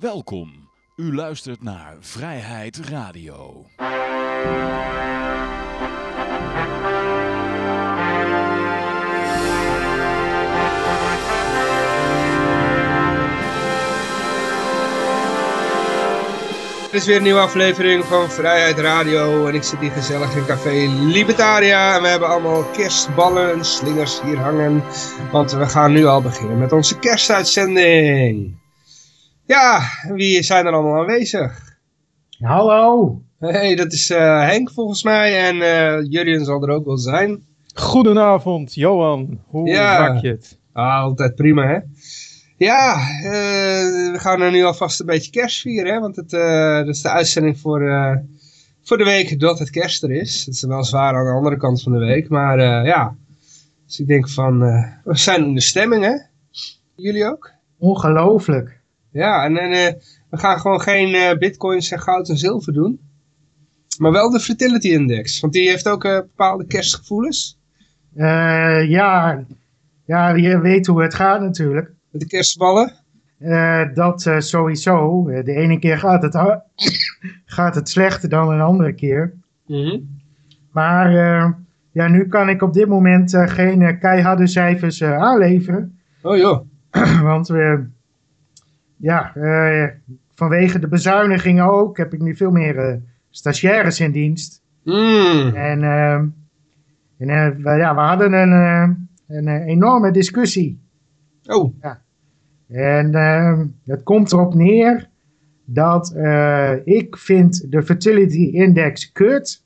Welkom. U luistert naar Vrijheid Radio. Dit is weer een nieuwe aflevering van Vrijheid Radio en ik zit hier gezellig in Café Libertaria en we hebben allemaal kerstballen en slingers hier hangen, want we gaan nu al beginnen met onze kerstuitzending. Ja, wie zijn er allemaal aanwezig? Hallo. hey, dat is uh, Henk volgens mij en uh, Jurjen zal er ook wel zijn. Goedenavond, Johan. Hoe ja. maak je het? Ah, altijd prima, hè? Ja, uh, we gaan er nu alvast een beetje kerst vieren, hè? want het, dat is de uitzending voor, voor de week dat het kerst er is. Het is wel zwaar aan de andere kant van de week, maar ja. Dus ik denk van, we zijn in de stemming, hè? Jullie ook? Ongelooflijk. Ja, en, en uh, we gaan gewoon geen uh, bitcoins en goud en zilver doen. Maar wel de fertility index, want die heeft ook uh, bepaalde kerstgevoelens. ja, ja, je weet hoe het gaat natuurlijk. Met de kerstballen? dat sowieso. De ene keer gaat het, gaat het slechter dan een andere keer. Mm -hmm. Maar ja, nu kan ik op dit moment geen keiharde cijfers aanleveren. Oh joh. Want we ja, uh, vanwege de bezuinigingen ook heb ik nu veel meer uh, stagiaires in dienst. Mm. En, uh, en we, ja, we hadden een, een enorme discussie. Oh. Ja. En het komt erop neer dat ik vind de fertility index kut.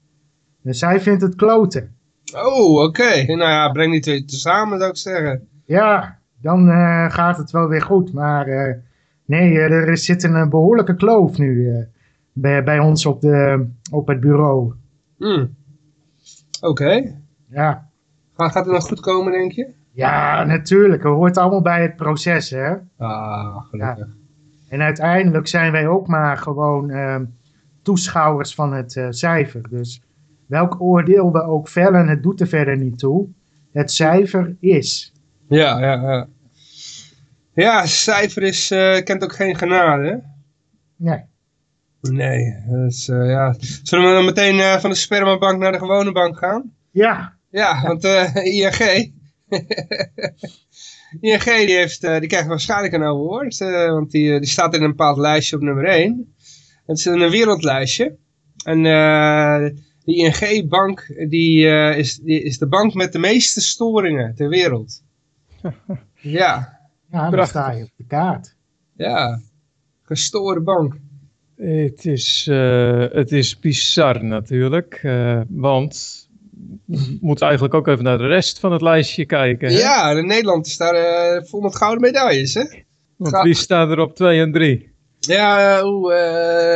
En zij vindt het kloten. Oh, oké. Okay. Nou ja, breng die twee tezamen zou ik zeggen. Ja, dan gaat het wel weer goed. Maar Nee, eh, er zit een behoorlijke kloof nu eh, bij, bij ons op, de, op het bureau. Mm. Oké. Ja. Gaat, gaat het nog goed komen, denk je? Ja, natuurlijk. Het hoort allemaal bij het proces, hè. Ah, gelukkig. Ja. En uiteindelijk zijn wij ook maar gewoon uh, toeschouwers van het uh, cijfer. Dus welk oordeel we ook vellen, het doet er verder niet toe. Het cijfer is. Ja, ja, ja. Ja, cijfer is, uh, kent ook geen genade. Nee. Nee, dus, uh, ja. Zullen we dan meteen uh, van de spermabank naar de gewone bank gaan? Ja. Ja, want ING... ING die, heeft, die krijgt waarschijnlijk een award, want die, die staat in een bepaald lijstje op nummer 1. Het is een wereldlijstje. En de ING-bank die, is, die is de bank met de meeste storingen ter wereld. ja. Ja, dan sta je op de kaart. Ja, gestoorde bank. Het is, uh, het is bizar natuurlijk, uh, want we moeten eigenlijk ook even naar de rest van het lijstje kijken. Hè? Ja, in Nederland is daar uh, vol met gouden medailles, hè? Want Ga wie staat er op 2 en 3? Ja, oe,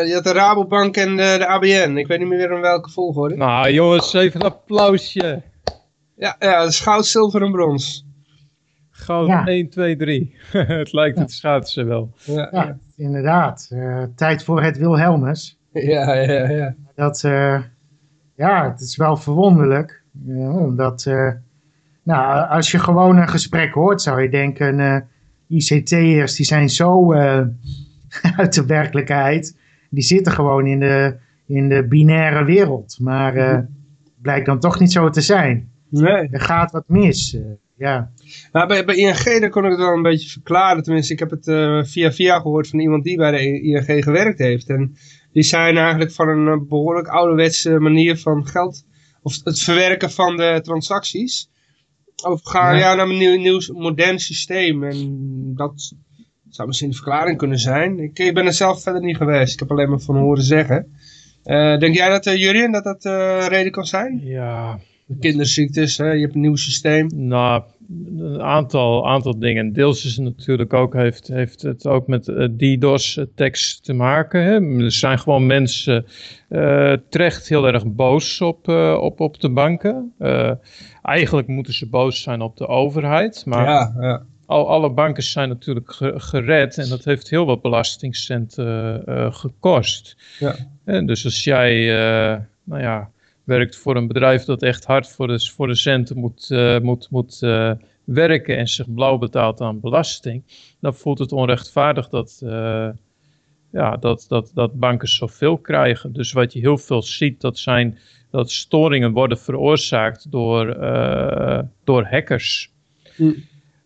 je had de Rabobank en de ABN. Ik weet niet meer in welke volgorde. Nou jongens, even een applausje. Ja, ja dat is goud, zilver en brons. Gewoon ja. 1, 2, 3. het lijkt het schaatsen wel. Ja, ja inderdaad. Uh, tijd voor het Wilhelmus. Ja, ja, ja. Dat, uh, ja, het is wel verwonderlijk. Uh, omdat, nou, als je gewoon een gesprek hoort, zou je denken, ICT'ers die zijn zo uit de werkelijkheid. Die zitten gewoon in de, in de binaire wereld. Maar blijkt dan toch niet zo te zijn. Nee. Er gaat wat mis. Ja. Nou, bij, bij ING daar kon ik het wel een beetje verklaren. Tenminste, ik heb het uh, via via gehoord van iemand die bij de ING gewerkt heeft. En die zijn eigenlijk van een behoorlijk ouderwetse manier van geld... of het verwerken van de transacties... overgaan ja. ja naar een nieuw, nieuw modern systeem. En dat zou misschien de verklaring kunnen zijn. Ik, ik ben er zelf verder niet geweest. Ik heb alleen maar van horen zeggen. Uh, denk jij dat, uh, Jurien, dat dat uh, reden kan zijn? Ja, kinderziektes, hè? je hebt een nieuw systeem. Nou, een aantal, aantal dingen. Deels is het natuurlijk ook, heeft, heeft het ook met uh, DDoS-tekst te maken. Hè? Er zijn gewoon mensen uh, terecht heel erg boos op, uh, op, op de banken. eigenlijk moeten ze boos zijn op de overheid. Maar ja, ja. Al, alle banken zijn natuurlijk gered en dat heeft heel wat belastingcenten gekost. Ja. En dus als jij, nou ja werkt voor een bedrijf dat echt hard voor de, voor de centen moet, uh, moet, moet uh, werken en zich blauw betaalt aan belasting, dan voelt het onrechtvaardig dat, uh, ja, dat, dat, dat banken zoveel krijgen. Dus wat je heel veel ziet, dat zijn dat storingen worden veroorzaakt door, door hackers. Mm.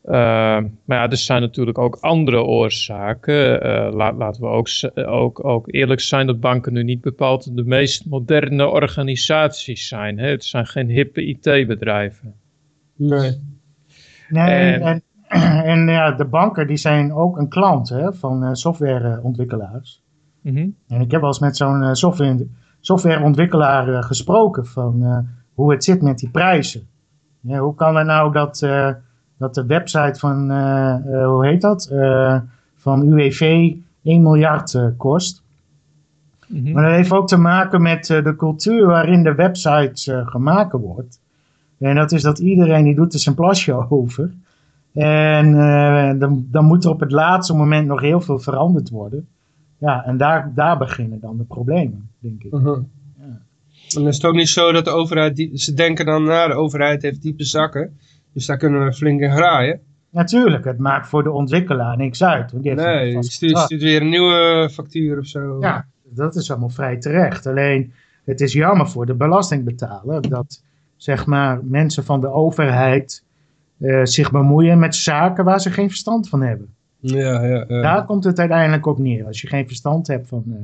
Uh, maar ja, er zijn natuurlijk ook andere oorzaken. Uh, laat, laten we ook, ook, ook eerlijk zijn dat banken nu niet bepaald de meest moderne organisaties zijn. Hè? Het zijn geen hippe IT-bedrijven. Nee. Nee, En- en, en, en ja, de banken die zijn ook een klant hè, van eh, softwareontwikkelaars. Mhm. En ik heb wel eens met zo'n eh, software, softwareontwikkelaar eh, gesproken van eh, hoe het zit met die prijzen. Ja, hoe kan het nou dat, eh, dat de website van, eh, eh, hoe heet dat, Eh, van UWV 1 miljard kost. Mhm. Maar dat heeft ook te maken met de cultuur waarin de website gemaakt wordt. En dat is dat iedereen die doet er zijn plasje over. En dan, dan moet er op het laatste moment nog heel veel veranderd worden. Ja, en daar, daar beginnen dan de problemen, denk ik. Mhm. En is het ook niet zo dat de overheid, die, ze denken dan, nou, de overheid heeft diepe zakken. Dus daar kunnen we flink in graaien. Natuurlijk, het maakt voor de ontwikkelaar niks uit. Want die heeft Nee, je stuurt, weer een nieuwe factuur of zo. Ja, dat is allemaal vrij terecht. Alleen, het is jammer voor de belastingbetaler dat zeg maar, mensen van de overheid eh, zich bemoeien met zaken waar ze geen verstand van hebben. Ja, ja, ja. Daar komt het uiteindelijk op neer. Als je geen verstand hebt van, eh,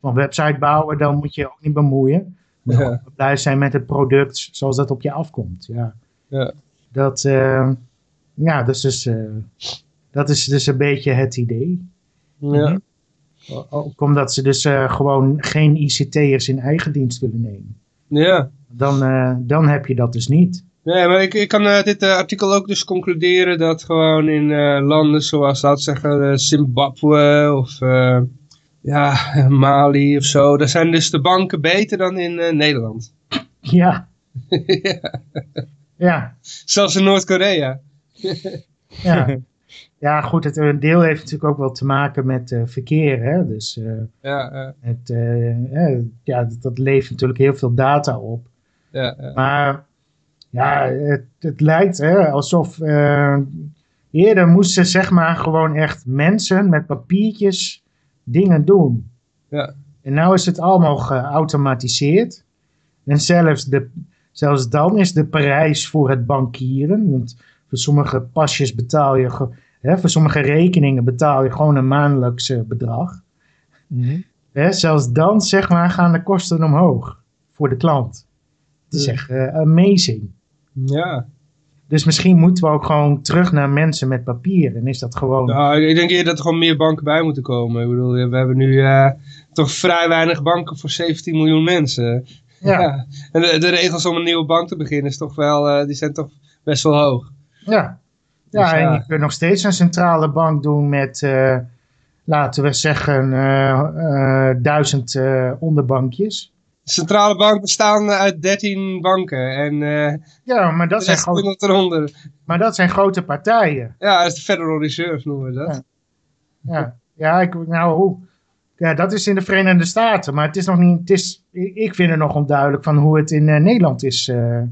van website bouwen, dan moet je je ook niet bemoeien. Moet Ja. blij zijn met het product zoals dat op je afkomt. Ja. Ja. Dat, eh, ja, dus, dus, eh, dat is dus een beetje het idee. ja. Ook omdat ze dus eh, gewoon geen ICT'ers in eigen dienst willen nemen. ja. Dan, eh, dan heb je dat dus niet. Nee, maar ik, ik kan eh, dit artikel ook dus concluderen dat gewoon in landen zoals, laten zeggen, Zimbabwe of ja, Mali of zo, daar zijn dus de banken beter dan in Nederland. Ja, ja. Ja, Zelfs in Noord-Korea. ja. Ja, goed, het een deel heeft natuurlijk ook wel te maken met eh, verkeer. Hè? Dus eh, Ja, ja, het, eh, ja, dat, dat levert natuurlijk heel veel data op. ja, ja. Maar ja, het, het lijkt hè, alsof eerder moesten zeg maar gewoon echt mensen met papiertjes dingen doen. Ja. En nu is het allemaal geautomatiseerd. En zelfs, de, zelfs dan is de prijs voor het bankieren, want voor sommige pasjes betaal je, hè, voor sommige rekeningen betaal je gewoon een maandelijks eh, bedrag. Mhm. Hè, zelfs dan zeg maar gaan de kosten omhoog voor de klant. Het is echt eh, amazing. ja. Dus misschien moeten we ook gewoon terug naar mensen met papier. En is dat gewoon... Nou, ik denk eerder dat er gewoon meer banken bij moeten komen. Ik bedoel, we hebben nu eh, toch vrij weinig banken voor 17 miljoen mensen. Ja. En de, de regels om een nieuwe bank te beginnen is toch wel, eh, die zijn toch best wel hoog. ja. Dus en ja. je kunt nog steeds een centrale bank doen met, eh, laten we zeggen, eh, duizend onderbankjes. De centrale bank bestaan uit 13 banken en Ja, maar dat, zijn rest gro- bungelt eronder. maar dat zijn grote partijen. Ja, dat is de Federal Reserve noemen we dat. Ja. Ja, ja, ik, nou, hoe, ja, dat is in de Verenigde Staten. Maar het is nog niet, het is, ik vind het nog onduidelijk van hoe het in eh, Nederland is eh,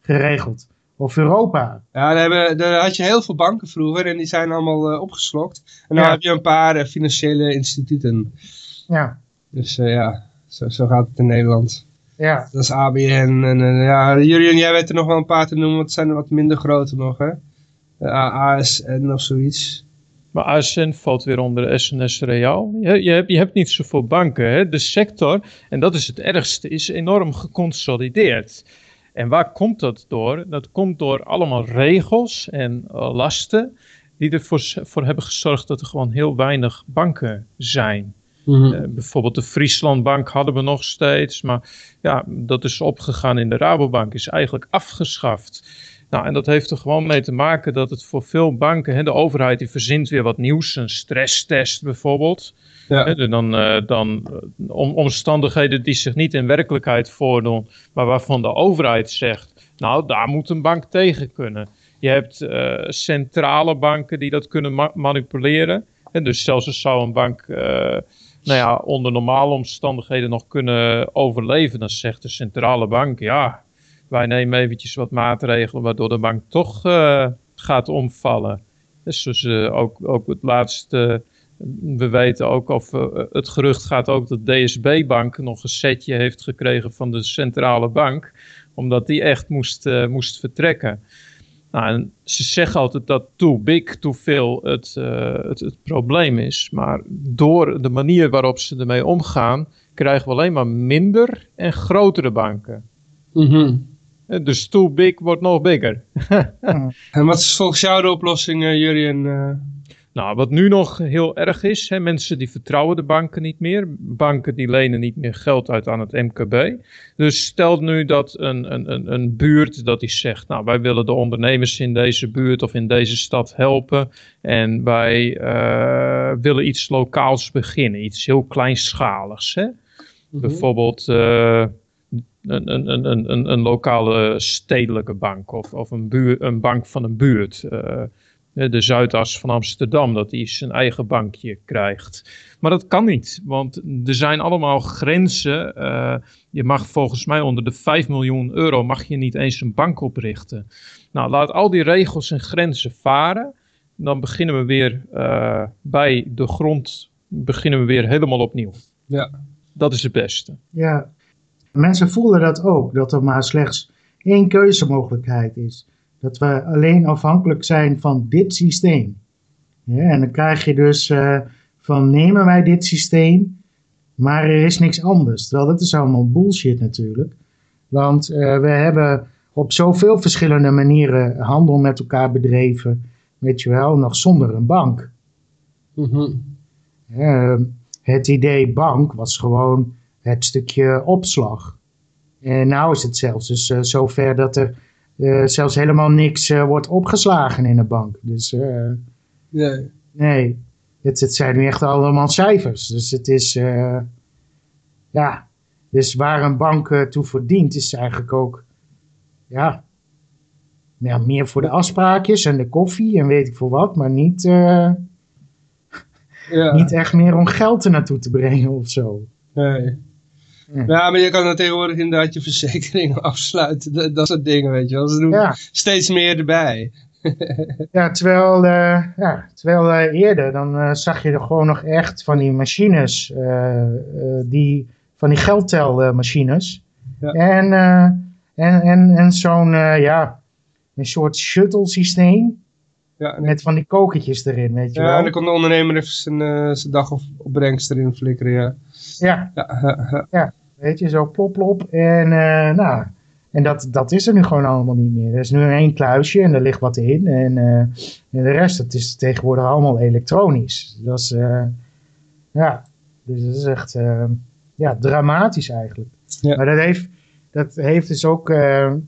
geregeld. Of Europa. Ja, daar, hebben, daar had je heel veel banken vroeger en die zijn allemaal eh, opgeslokt. En Ja. heb je een paar financiële instituten. Ja, Dus ja, zo, zo gaat het in Nederland. ja. Dat is ABN en ja, Julian, jij weet er nog wel een paar te noemen, want het zijn er wat minder grote nog, hè? ASN of zoiets. Maar ASN valt weer onder SNS Reaal. Je, je, hebt, je hebt niet zoveel banken. Hè? De sector, en dat is het ergste, is enorm geconsolideerd. En waar komt dat door? Dat komt door allemaal regels en eh, lasten die ervoor voor hebben gezorgd dat er gewoon heel weinig banken zijn. Mhm. Eh, bijvoorbeeld de Frieslandbank hadden we nog steeds, maar ja, dat is opgegaan in de Rabobank, is eigenlijk afgeschaft. Nou, en dat heeft er gewoon mee te maken dat het voor veel banken, hè, de overheid die verzint weer wat nieuws, een stresstest bijvoorbeeld. Ja. Hè, dan eh, dan eh, om, omstandigheden die zich niet in werkelijkheid voordoen, maar waarvan de overheid zegt, nou, daar moet een bank tegen kunnen. Je hebt eh, centrale banken die dat kunnen ma- manipuleren. En dus zelfs als zou een bank nou ja, onder normale omstandigheden nog kunnen overleven, dan zegt de centrale bank, ja, wij nemen eventjes wat maatregelen waardoor de bank toch eh, gaat omvallen. Dus, dus eh, ook, ook het laatste we weten ook, of het gerucht gaat ook dat DSB-bank nog een setje heeft gekregen van de centrale bank. Omdat die echt moest, moest vertrekken. Nou, ze zeggen altijd dat too big, too veel het, het, het, probleem is. Maar door de manier waarop ze ermee omgaan, krijgen we alleen maar minder en grotere banken. Mm. Dus too big wordt nog bigger. en wat is volgens jou de oplossing, uh, Jurien? Uh... Nou, wat nu nog heel erg is, hè, mensen die vertrouwen de banken niet meer. Banken die lenen niet meer geld uit aan het MKB. Dus stel nu dat een, een, een, een buurt dat die zegt, nou wij willen de ondernemers in deze buurt of in deze stad helpen. En wij uh, willen iets lokaals beginnen, iets heel kleinschaligs. Hè? Mm -hmm. Bijvoorbeeld uh, een, een, een, een, een lokale stedelijke bank of, of een, buur, een bank van een buurt. Uh, de Zuidas van Amsterdam, dat die zijn eigen bankje krijgt. Maar dat kan niet, want er zijn allemaal grenzen. Uh, je mag volgens mij onder de 5 miljoen euro mag je niet eens een bank oprichten. Nou, laat al die regels en grenzen varen. Dan beginnen we weer uh, bij de grond, beginnen we weer helemaal opnieuw. Ja. Dat is het beste. Ja, mensen voelen dat ook, dat er maar slechts één keuzemogelijkheid is dat we alleen afhankelijk zijn van dit systeem. Ja, en dan krijg je dus uh, van nemen wij dit systeem, maar er is niks anders. Terwijl dat is allemaal bullshit natuurlijk. Want uh, we hebben op zoveel verschillende manieren handel met elkaar bedreven, weet je wel, nog zonder een bank. Mm -hmm. uh, het idee bank was gewoon het stukje opslag. En nou is het zelfs dus uh, zover dat er uh, zelfs helemaal niks uh, wordt opgeslagen in een bank. Dus nee, nee. Het, het zijn nu echt allemaal cijfers. Dus het is, ja, dus waar een bank toe verdient is eigenlijk ook, ja, ja, meer voor de afspraakjes en de koffie en weet ik voor wat, maar niet, ja. niet echt meer om geld er naartoe te brengen of zo. Nee. Ja, maar je kan dan tegenwoordig inderdaad je verzekeringen afsluiten. Dat, dat soort dingen, weet je wel. Ze doen Ja. steeds meer erbij. Ja, terwijl, eh, ja, terwijl eh, eerder dan eh, zag je er gewoon nog echt van die machines, die, van die geldtelmachines. Ja. En, en, en, en zo'n, ja, een soort shuttle systeem Ja, en, met van die kokertjes erin, weet je ja, wel. en dan kon de ondernemer even zijn, zijn dag of opbrengst erin flikkeren, ja. Ja, Ja, ja, ja. Weet je, zo plop plop. En, eh, nou, en dat, dat is er nu gewoon allemaal niet meer. Er is nu één kluisje en er ligt wat in. En, eh, en de rest, dat is tegenwoordig allemaal elektronisch. Dat is, eh, ja, dus dat is echt ja, dramatisch eigenlijk. Ja. Maar dat heeft, dat heeft dus ook,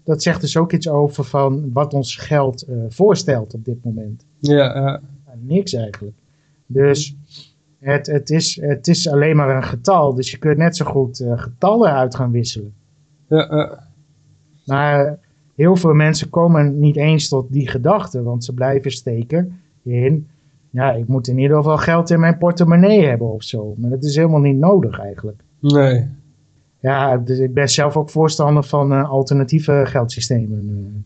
dat zegt dus ook iets over van wat ons geld voorstelt op dit moment. ja, ja. Niks eigenlijk. Dus het, het, is, het is alleen maar een getal. Dus je kunt net zo goed eh, getallen uit gaan wisselen. ja. Maar heel veel mensen komen niet eens tot die gedachte. Want ze blijven steken in... Ja, ik moet in ieder geval geld in mijn portemonnee hebben of zo. Maar dat is helemaal niet nodig eigenlijk. Nee. Ja, dus ik ben zelf ook voorstander van eh, alternatieve geldsystemen.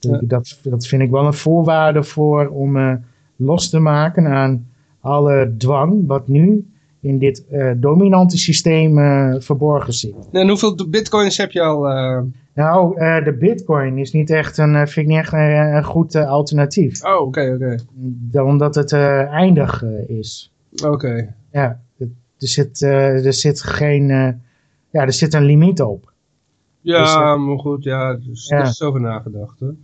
Eh, Ja. dat, dat vind ik wel een voorwaarde voor om eh, los te maken aan alle dwang wat nu in dit eh, dominante systeem eh, verborgen zit. En hoeveel bitcoins heb je al? eh? Nou, de bitcoin is niet echt een, vind ik niet echt een, een goed alternatief. Oh, oké, oké. Omdat het eindig is. Oké. Ja, er zit, er zit geen, ja, er zit een limiet op. Ja, Dus, maar goed, ja, dus, ja. er is over nagedacht, hoor.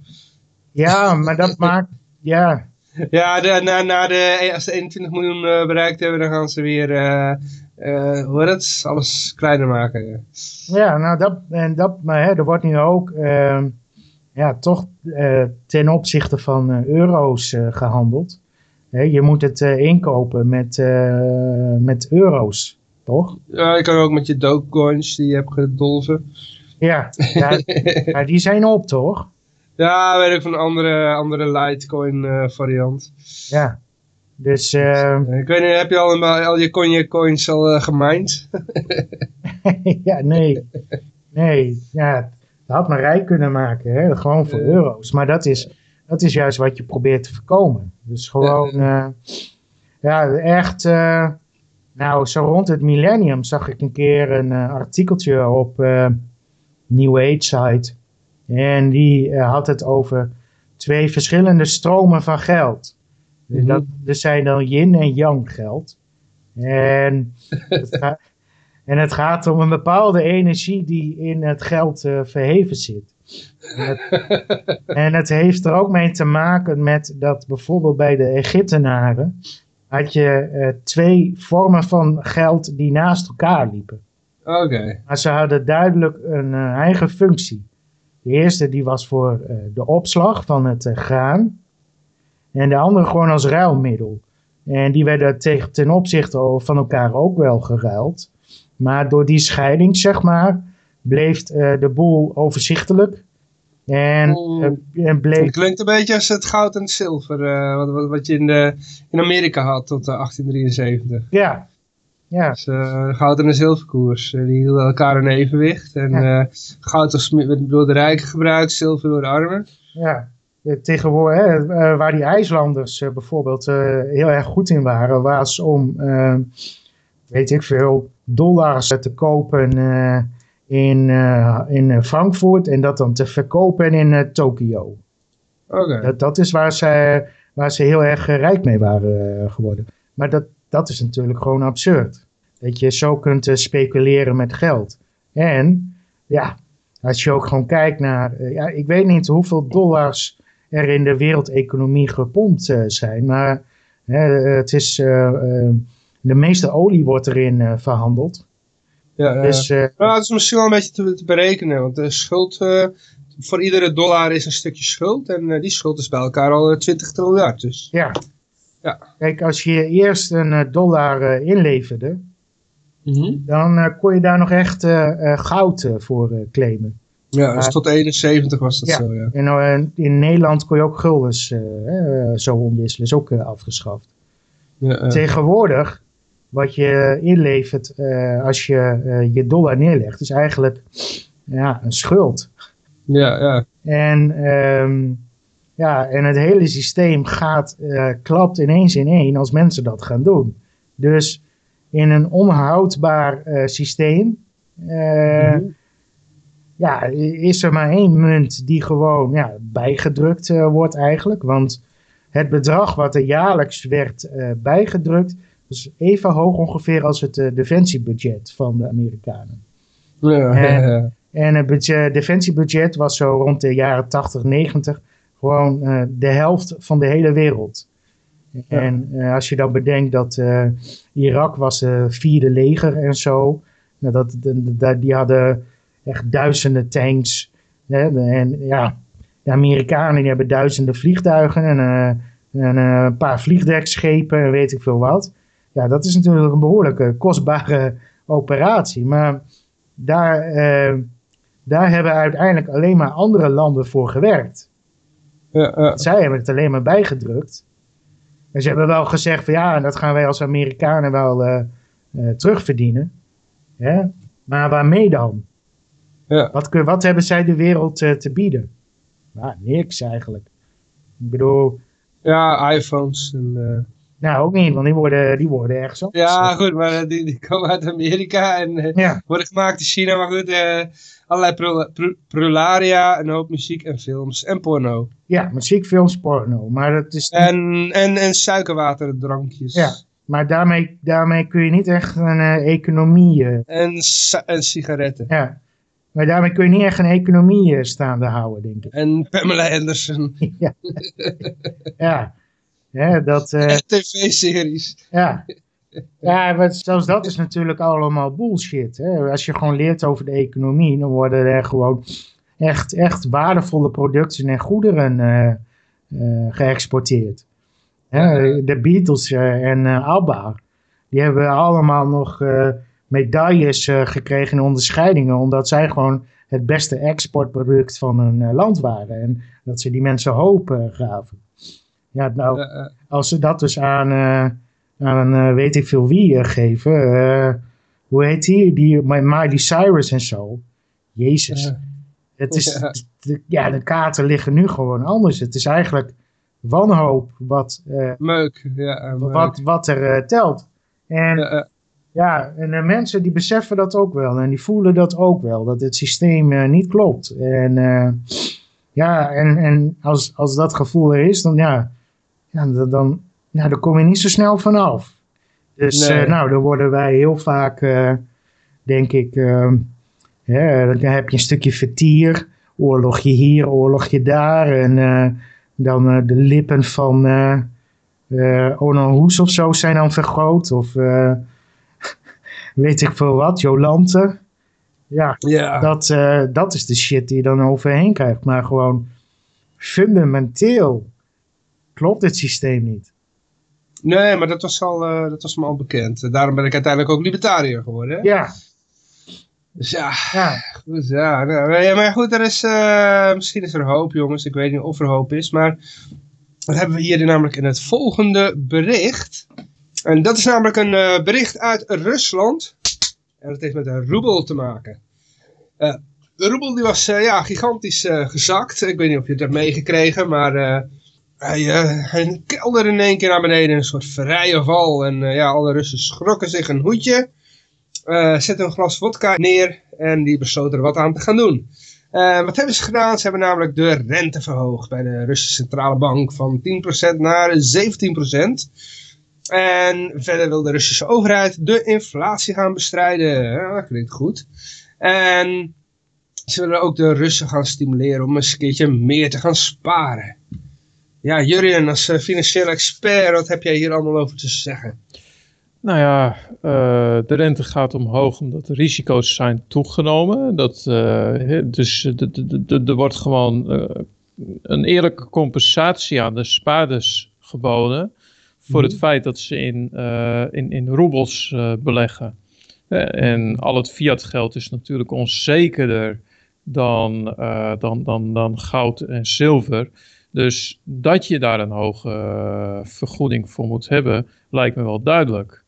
Ja, maar dat maakt, ja, Ja, de, na, na de, als ze 21 miljoen eh, bereikt hebben, dan gaan ze weer, eh, hoe het, alles kleiner maken. ja. Ja, nou dat, en dat, maar hè, er wordt nu ook ehm, ja, toch ten opzichte van euro's eh, gehandeld. Hè, je moet het inkopen met, met euro's, toch? Ja, je kan ook met je Dogecoins die je hebt gedolven. Ja, ja, ja, die zijn op, toch? Ja, weet ik van een andere, andere Litecoin eh, variant. Ja, dus eh, Ik weet niet, heb je al, een- al je coin coins al eh, gemined? ja, nee, nee, ja, dat had maar rijk kunnen maken, hè? gewoon voor euro's. Maar dat is, dat is juist wat je probeert te voorkomen. Dus gewoon, Ja, echt. eh, nou, zo rond het millennium zag ik een keer een artikeltje op New Age site. En die eh, had het over twee verschillende stromen van geld. Dus Mhm. dat, er zijn dan yin en yang geld. En het, ga- en het gaat om een bepaalde energie die in het geld eh, verheven zit. En het, en het heeft er ook mee te maken met dat bijvoorbeeld bij de Egyptenaren had je eh, twee vormen van geld die naast elkaar liepen. Oké. Maar ze hadden duidelijk een eigen functie. De eerste die was voor eh, de opslag van het eh, graan. En de andere gewoon als ruilmiddel. En die werden tegen, ten opzichte van elkaar ook wel geruild. Maar door die scheiding, zeg maar, bleef eh, de boel overzichtelijk. En, en bleef Het klinkt een beetje als het goud en het zilver, eh, wat, wat, wat je in, de, in Amerika had tot eh, 1873. Ja, ja, Dus, eh, goud en de zilverkoers, eh, die hielden elkaar in evenwicht. En Ja. eh, goud werd door de rijken gebruikt, zilver door de armen. ja. Tegenwoordig, hè, waar die IJslanders bijvoorbeeld heel erg goed in waren, was om, weet ik veel, dollars te kopen in, in Frankfurt en dat dan te verkopen in Tokio. Oké. Dat, dat is waar ze, waar ze heel erg rijk mee waren geworden. Maar dat, dat is natuurlijk gewoon absurd. Dat je zo kunt eh, speculeren met geld. En ja, als je ook gewoon kijkt naar, eh, ja, ik weet niet hoeveel dollars er in de wereldeconomie gepompt eh, zijn, maar hè, het is, eh, eh, de meeste olie wordt erin eh, verhandeld. Ja, ja. Dus eh, Nou, het is misschien wel een beetje te, te berekenen, want de schuld, eh, voor iedere dollar is een stukje schuld. En eh, die schuld is bij elkaar al eh, 20 triljard. Dus. ja. Ja. Kijk, als je eerst een eh, dollar eh, inleverde, Mhm. dan eh, kon je daar nog echt goud voor claimen. Ja, dus tot 71 was dat Ja. zo, ja. En in Nederland kon je ook guldens zo omwisselen, is ook afgeschaft. ja. Tegenwoordig, wat je inlevert eh, als je je dollar neerlegt, is eigenlijk ja, een schuld. ja, ja. En, ehm, ja, en het hele systeem gaat, eh, klapt ineens in één als mensen dat gaan doen. Dus in een onhoudbaar eh, systeem eh, Mhm. ja, is er maar één munt die gewoon ja, bijgedrukt wordt eigenlijk. Want het bedrag wat er jaarlijks werd bijgedrukt, is even hoog ongeveer als het defensiebudget van de Amerikanen. Ja, En- het budget, defensiebudget was zo rond de jaren 80, 90 gewoon eh, de helft van de hele wereld. En eh, als je dan bedenkt dat eh, Irak was de vierde leger en zo. Nou, dat, die hadden echt duizenden tanks. Hè, en ja, de Amerikanen die hebben duizenden vliegtuigen en, en een paar vliegdekschepen en weet ik veel wat. Ja, dat is natuurlijk een behoorlijke kostbare operatie. Maar daar, daar hebben uiteindelijk alleen maar andere landen voor gewerkt. Ja, ja. Zij hebben het alleen maar bijgedrukt. En ze hebben wel gezegd van ja, dat gaan wij als Amerikanen wel eh, eh, terugverdienen. Hè? Maar waarmee dan? Ja. Wat, kun- wat hebben zij de wereld eh, te bieden? Nou, niks eigenlijk. Ik bedoel, Ja, iPhones. En, nou ook niet, want die worden, die worden ergens op. ja, goed, maar eh, die, die komen uit Amerika en eh, ja, worden gemaakt in China. Maar goed, eh, allerlei prul- prul- prularia, een hoop muziek en films en porno. ja, muziek, films, porno. Maar, dat is, En, en, en suikerwaterdrankjes. Ja. maar daarmee, daarmee kun je niet echt een economie eh, En, en sigaretten. Ja. Maar daarmee kun je niet echt een economie staande houden, denk ik. En Pamela Anderson. ja. ja. Ja, dat, eh, tv-series. ja. Ja, maar zelfs dat is natuurlijk allemaal bullshit. Hè? Als je gewoon leert over de economie, dan worden er gewoon echt, echt waardevolle producten en goederen eh, eh, geëxporteerd. Hè, de Beatles en ABBA, die hebben allemaal nog medailles gekregen en onderscheidingen, omdat zij gewoon het beste exportproduct van hun land waren. En dat ze die mensen hoop gaven. Ja, nou, als ze dat dus aan, eh, aan eh, weet ik veel wie eh, geven. hoe heet die? die My- Miley Cyrus en zo. Jezus. Ja. Het is, Ja. de, ja, de kaarten liggen nu gewoon anders. Het is eigenlijk wanhoop wat, Meuk. Ja, meuk. wat, wat er telt. En Ja, ja, en de mensen die beseffen dat ook wel. En die voelen dat ook wel. Dat het systeem niet klopt. En ja, en, en als, als dat gevoel er is, dan ja, ja dan, ja, dan kom je niet zo snel vanaf. Dus Nee. eh, nou, dan worden wij heel vaak, eh, denk ik, eh, hè, dan heb je een stukje vertier. Oorlogje hier, oorlogje daar. En eh, dan de lippen van eh Onno Hoes of zo zijn dan vergroot. Of weet ik veel wat, Jolante. Ja, ja. dat, dat is de shit die je dan overheen krijgt. Maar gewoon fundamenteel klopt het systeem niet. Nee, maar dat was, al, eh, dat was me al bekend. Daarom ben ik uiteindelijk ook libertariër geworden. hè? Ja, Dus ja, ja, goed, ja, nou, ja, maar goed, er is, eh, misschien is er hoop, jongens. Ik weet niet of er hoop is, maar dat hebben we hier namelijk in het volgende bericht. En dat is namelijk een eh, bericht uit Rusland. En dat heeft met een roebel te maken. De roebel die was ja, gigantisch gezakt. Ik weet niet of je het hebt meegekregen, maar hij, eh, hij kelderde in één keer naar beneden. Een soort vrije val. En eh, ja, alle Russen schrokken zich een hoedje. eh zetten een glas vodka neer en die besloten er wat aan te gaan doen. Eh, wat hebben ze gedaan? Ze hebben namelijk de rente verhoogd bij de Russische Centrale Bank van 10% naar 17%. En verder wil de Russische overheid de inflatie gaan bestrijden. Dat klinkt goed. En ze willen ook de Russen gaan stimuleren om eens een keertje meer te gaan sparen. Ja, Jurien, als eh, financieel expert, wat heb jij hier allemaal over te zeggen? Nou ja, eh, de rente gaat omhoog omdat de risico's zijn toegenomen. Dat, hè, dus de- de- de- de- er wordt gewoon een eerlijke compensatie aan de spaarders geboden. Voor het feit dat ze in, in, in roebels beleggen. En al het fiatgeld is natuurlijk onzekerder dan, dan, dan, dan goud en zilver. Dus dat je daar een hoge eh, vergoeding voor moet hebben, lijkt me wel duidelijk.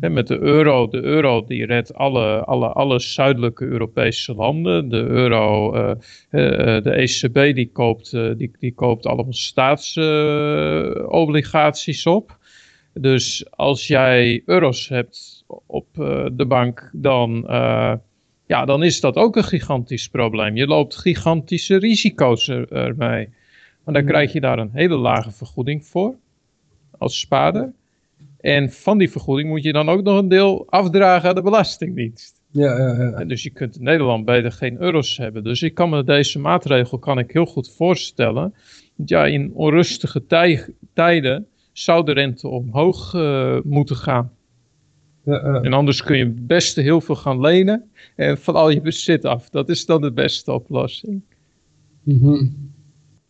Hè, met de euro, de euro die redt alle, alle, alle zuidelijke Europese landen. De euro, eh, eh, de ECB die koopt, die, die koopt allemaal staatsobligaties op. Dus als jij euro's hebt op de bank, dan, ja, dan is dat ook een gigantisch probleem. Je loopt gigantische risico's er, ermee. Maar dan krijg je daar een hele lage vergoeding voor, als spaarder. En van die vergoeding moet je dan ook nog een deel afdragen aan de Belastingdienst. Ja, ja, ja. En Dus je kunt in Nederland beter geen euro's hebben. Dus ik kan me deze maatregel kan ik heel goed voorstellen. Ja, in onrustige tij- tijden zou de rente omhoog eh, moeten gaan. ja, ja. En anders kun je het beste heel veel gaan lenen en van al je bezit af. Dat is dan de beste oplossing. Mhm.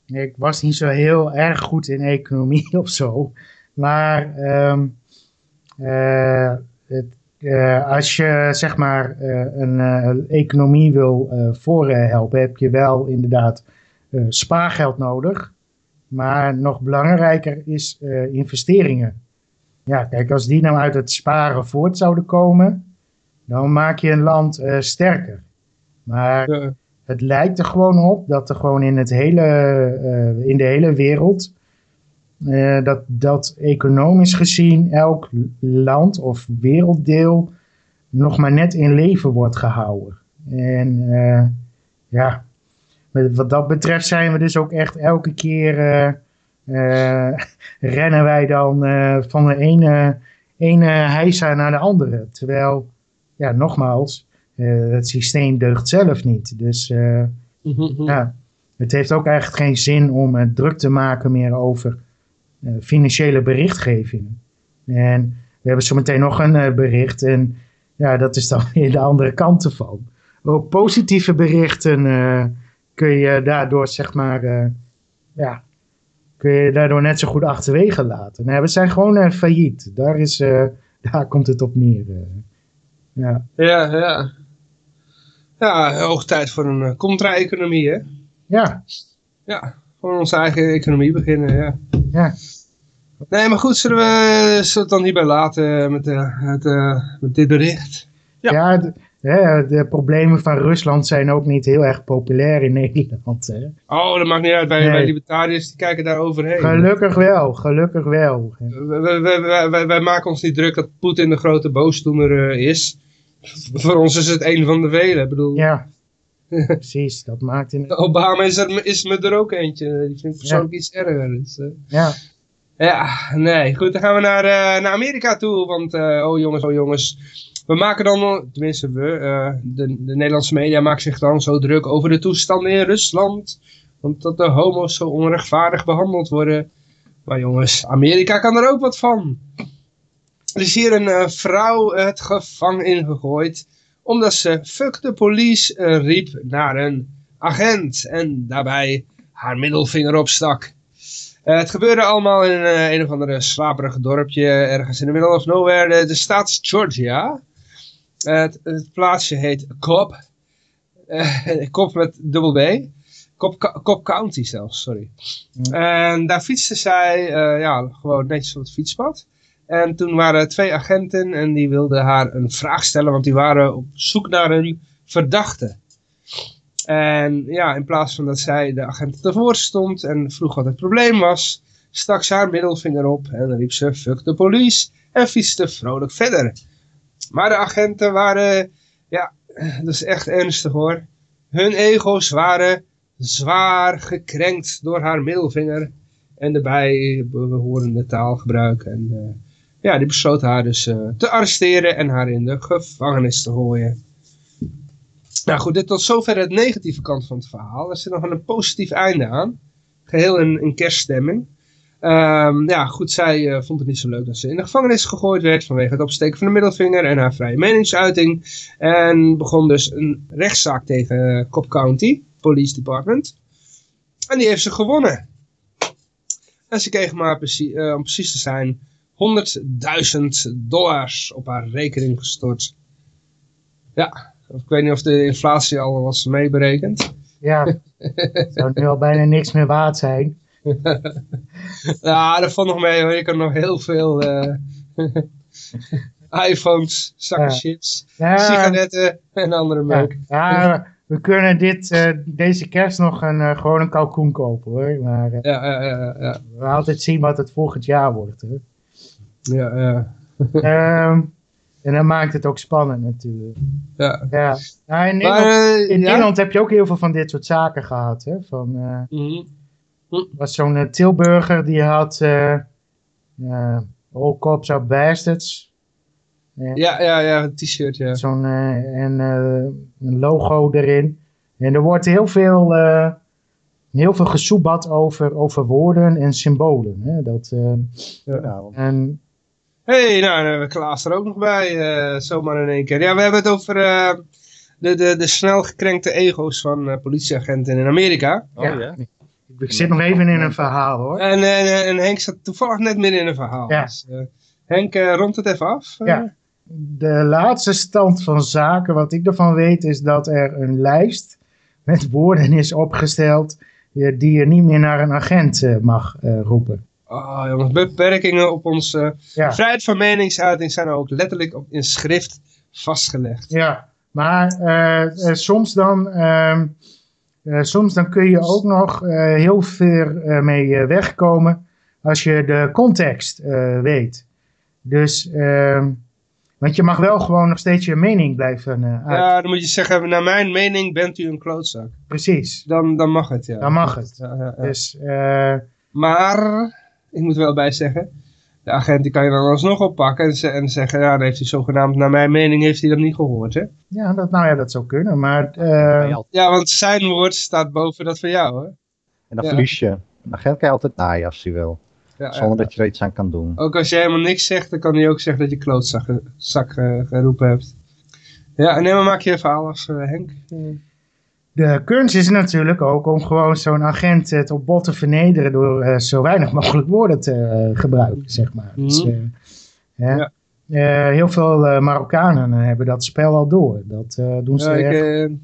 Ik was niet zo heel erg goed in economie of zo. Maar ehm, eh, het, eh, als je zeg maar eh, een economie wil voorhelpen, heb je wel inderdaad spaargeld nodig. Maar nog belangrijker is investeringen. Ja, kijk, als die nou uit het sparen voort zouden komen, dan maak je een land sterker. Maar. Het lijkt er gewoon op dat er gewoon in, het hele, eh, in de hele wereld, eh, dat, dat economisch gezien elk land of werelddeel nog maar net in leven wordt gehouden. En eh, ja, wat dat betreft zijn we dus ook echt elke keer rennen wij dan van de ene, ene heisa naar de andere. Terwijl, ja, nogmaals, het systeem deugt zelf niet. Dus eh, Mhm. ja, het heeft ook eigenlijk geen zin om eh, druk te maken meer over eh, financiële berichtgeving. En we hebben zo meteen nog een eh, bericht en ja, dat is dan weer de andere kant ervan. Ook positieve berichten eh, kun je daardoor zeg maar, eh, ja, kun je daardoor net zo goed achterwege laten. Nee, we zijn gewoon eh, failliet. Daar, is, eh, daar komt het op neer. eh. ja. Ja, ja. Ja, hoog tijd voor een eh, contra-economie, hè? ja, Ja, gewoon onze eigen economie beginnen, ja. ja. Nee, maar goed, zullen we, zullen we het dan hierbij laten met, eh, het, eh, met dit bericht? Ja. Ja, d- hè, de problemen van Rusland zijn ook niet heel erg populair in Nederland. Hè. Oh, dat maakt niet uit. Bij, Nee. bij libertariërs, die kijken daar overheen. Gelukkig wel, gelukkig wel. Wij, wij, wij, wij- wij maken ons niet druk dat Poetin de grote boosdoener is. Voor ons is het een van de velen. Ik bedoel, Ja, precies. Dat maakt in. Obama is er, is me er ook eentje. Die vind ik persoonlijk iets erger. Dus, eh. Ja, Ja, nee. Goed, dan gaan we naar, eh, naar Amerika toe. Want, eh, oh jongens, oh jongens. We maken dan, tenminste we, de, de Nederlandse media maakt zich dan zo druk over de toestanden in Rusland. Want dat de homo's zo onrechtvaardig behandeld worden. Maar jongens, Amerika kan er ook wat van. Er is hier een eh, vrouw het gevangen ingegooid. Omdat ze fuck de police eh, riep naar een agent. En daarbij haar middelvinger opstak. Eh, het gebeurde allemaal in eh, een of andere slaperig dorpje ergens in de middle of nowhere, de, de staat Georgia. Het, het plaatsje heet Cobb. Cobb met dubbel B. Cobb, County zelfs, sorry. En daar fietste zij ja, gewoon netjes op het fietspad. En toen waren er twee agenten en die wilden haar een vraag stellen, want die waren op zoek naar een verdachte. En ja, in plaats van dat zij de agent tevoren stond en vroeg wat het probleem was, stak ze haar middelvinger op en riep ze fuck de police en fietste vrolijk verder. Maar de agenten waren, ja, dat is echt ernstig hoor. Hun ego's waren zwaar gekrenkt door haar middelvinger en de bijbehorende taalgebruik. En eh, ja, die besloot haar dus eh, te arresteren en haar in de gevangenis te gooien. Nou goed, dit tot zover het negatieve kant van het verhaal. Er zit nog een positief einde aan. Geheel in, in kerststemming. Ehm, ja, goed, zij eh, vond het niet zo leuk dat ze in de gevangenis gegooid werd vanwege het opsteken van de middelvinger en haar vrije meningsuiting. En begon dus een rechtszaak tegen eh, Cobb County Police Department. En die heeft ze gewonnen. En ze kreeg maar, om precies te zijn, 100.000 dollars op haar rekening gestort. Ja, ik weet niet of de inflatie al was meeberekend. ja. Het zou nu al bijna niks meer waard zijn. Ja, dat valt nog mee hoor. Je kan nog heel veel eh, iPhones, zakken Ja. chips, Ja, sigaretten en andere meuk. ja, we kunnen dit, eh, deze kerst nog een, eh, gewoon een kalkoen kopen hoor. Maar Ja, ja, ja, ja, we gaan altijd zien wat het volgend jaar wordt. Hoor. Ja, ja. Ehm, en dan maakt het ook spannend natuurlijk. ja. Ja. Nou, in Maar, Nederland, eh, in ja? Nederland heb je ook heel veel van dit soort zaken gehad. Hè? Van, eh, Mhm. was zo'n eh, Tilburger die had eh eh, All Cops Are Bastards. ja, ja, ja, een t-shirt, ja. Zo'n eh, en eh, een logo erin. En er wordt heel veel, eh, heel veel gesoebat over, over woorden en symbolen. Hè? Dat, eh, Ja, want en, hey, nou, dan hebben we Klaas er ook nog bij, eh, zomaar in één keer. Ja, we hebben het over eh, de, de, de snel gekrenkte ego's van eh, politieagenten in Amerika. oh, ja. ik zit nog even in een verhaal hoor. En, en, en Henk zat toevallig net midden in een verhaal. Ja. Dus, eh, Henk, rond het even af. Ja. De laatste stand van zaken, wat ik ervan weet, is dat er een lijst met woorden is opgesteld die je niet meer naar een agent mag eh, roepen. Oh, jongens, beperkingen op onze Ja. vrijheid van meningsuiting zijn ook letterlijk op, in schrift vastgelegd. Ja, maar eh, eh, soms, dan, ehm, eh, soms dan kun je ook nog heel ver mee wegkomen als je de context weet. Dus, ehm, want je mag wel gewoon nog steeds je mening blijven uit. Ja, dan moet je zeggen, naar mijn mening bent u een klootzak. Precies, Dan, dan mag het, ja. dan mag het. Ja, ja, ja. Dus, Maar, ik moet er wel bij zeggen, de agent die kan je dan alsnog oppakken en, ze- en zeggen, ja, dan heeft hij zogenaamd, naar mijn mening heeft hij dat niet gehoord, hè. ja, dat, nou ja, dat zou kunnen, maar eh, Ja, want zijn woord staat boven dat van jou, hè. En dan Ja. verlies je. Een agent kan je altijd naaien als hij wil. Ja, Zonder ja. dat je er iets aan kan doen. Ook als jij helemaal niks zegt, dan kan hij ook zeggen dat je klootzak zak, eh, geroepen hebt. Ja, en nee, maar maak je een verhaal af, eh, Henk. De kunst is natuurlijk ook om gewoon zo'n agent het op bot te vernederen door eh, zo weinig mogelijk woorden te eh, gebruiken, zeg maar. Dus, Mhm. eh, Ja. eh, heel veel eh, Marokkanen eh, hebben dat spel al door. Dat eh, doen ze ik, echt. eh,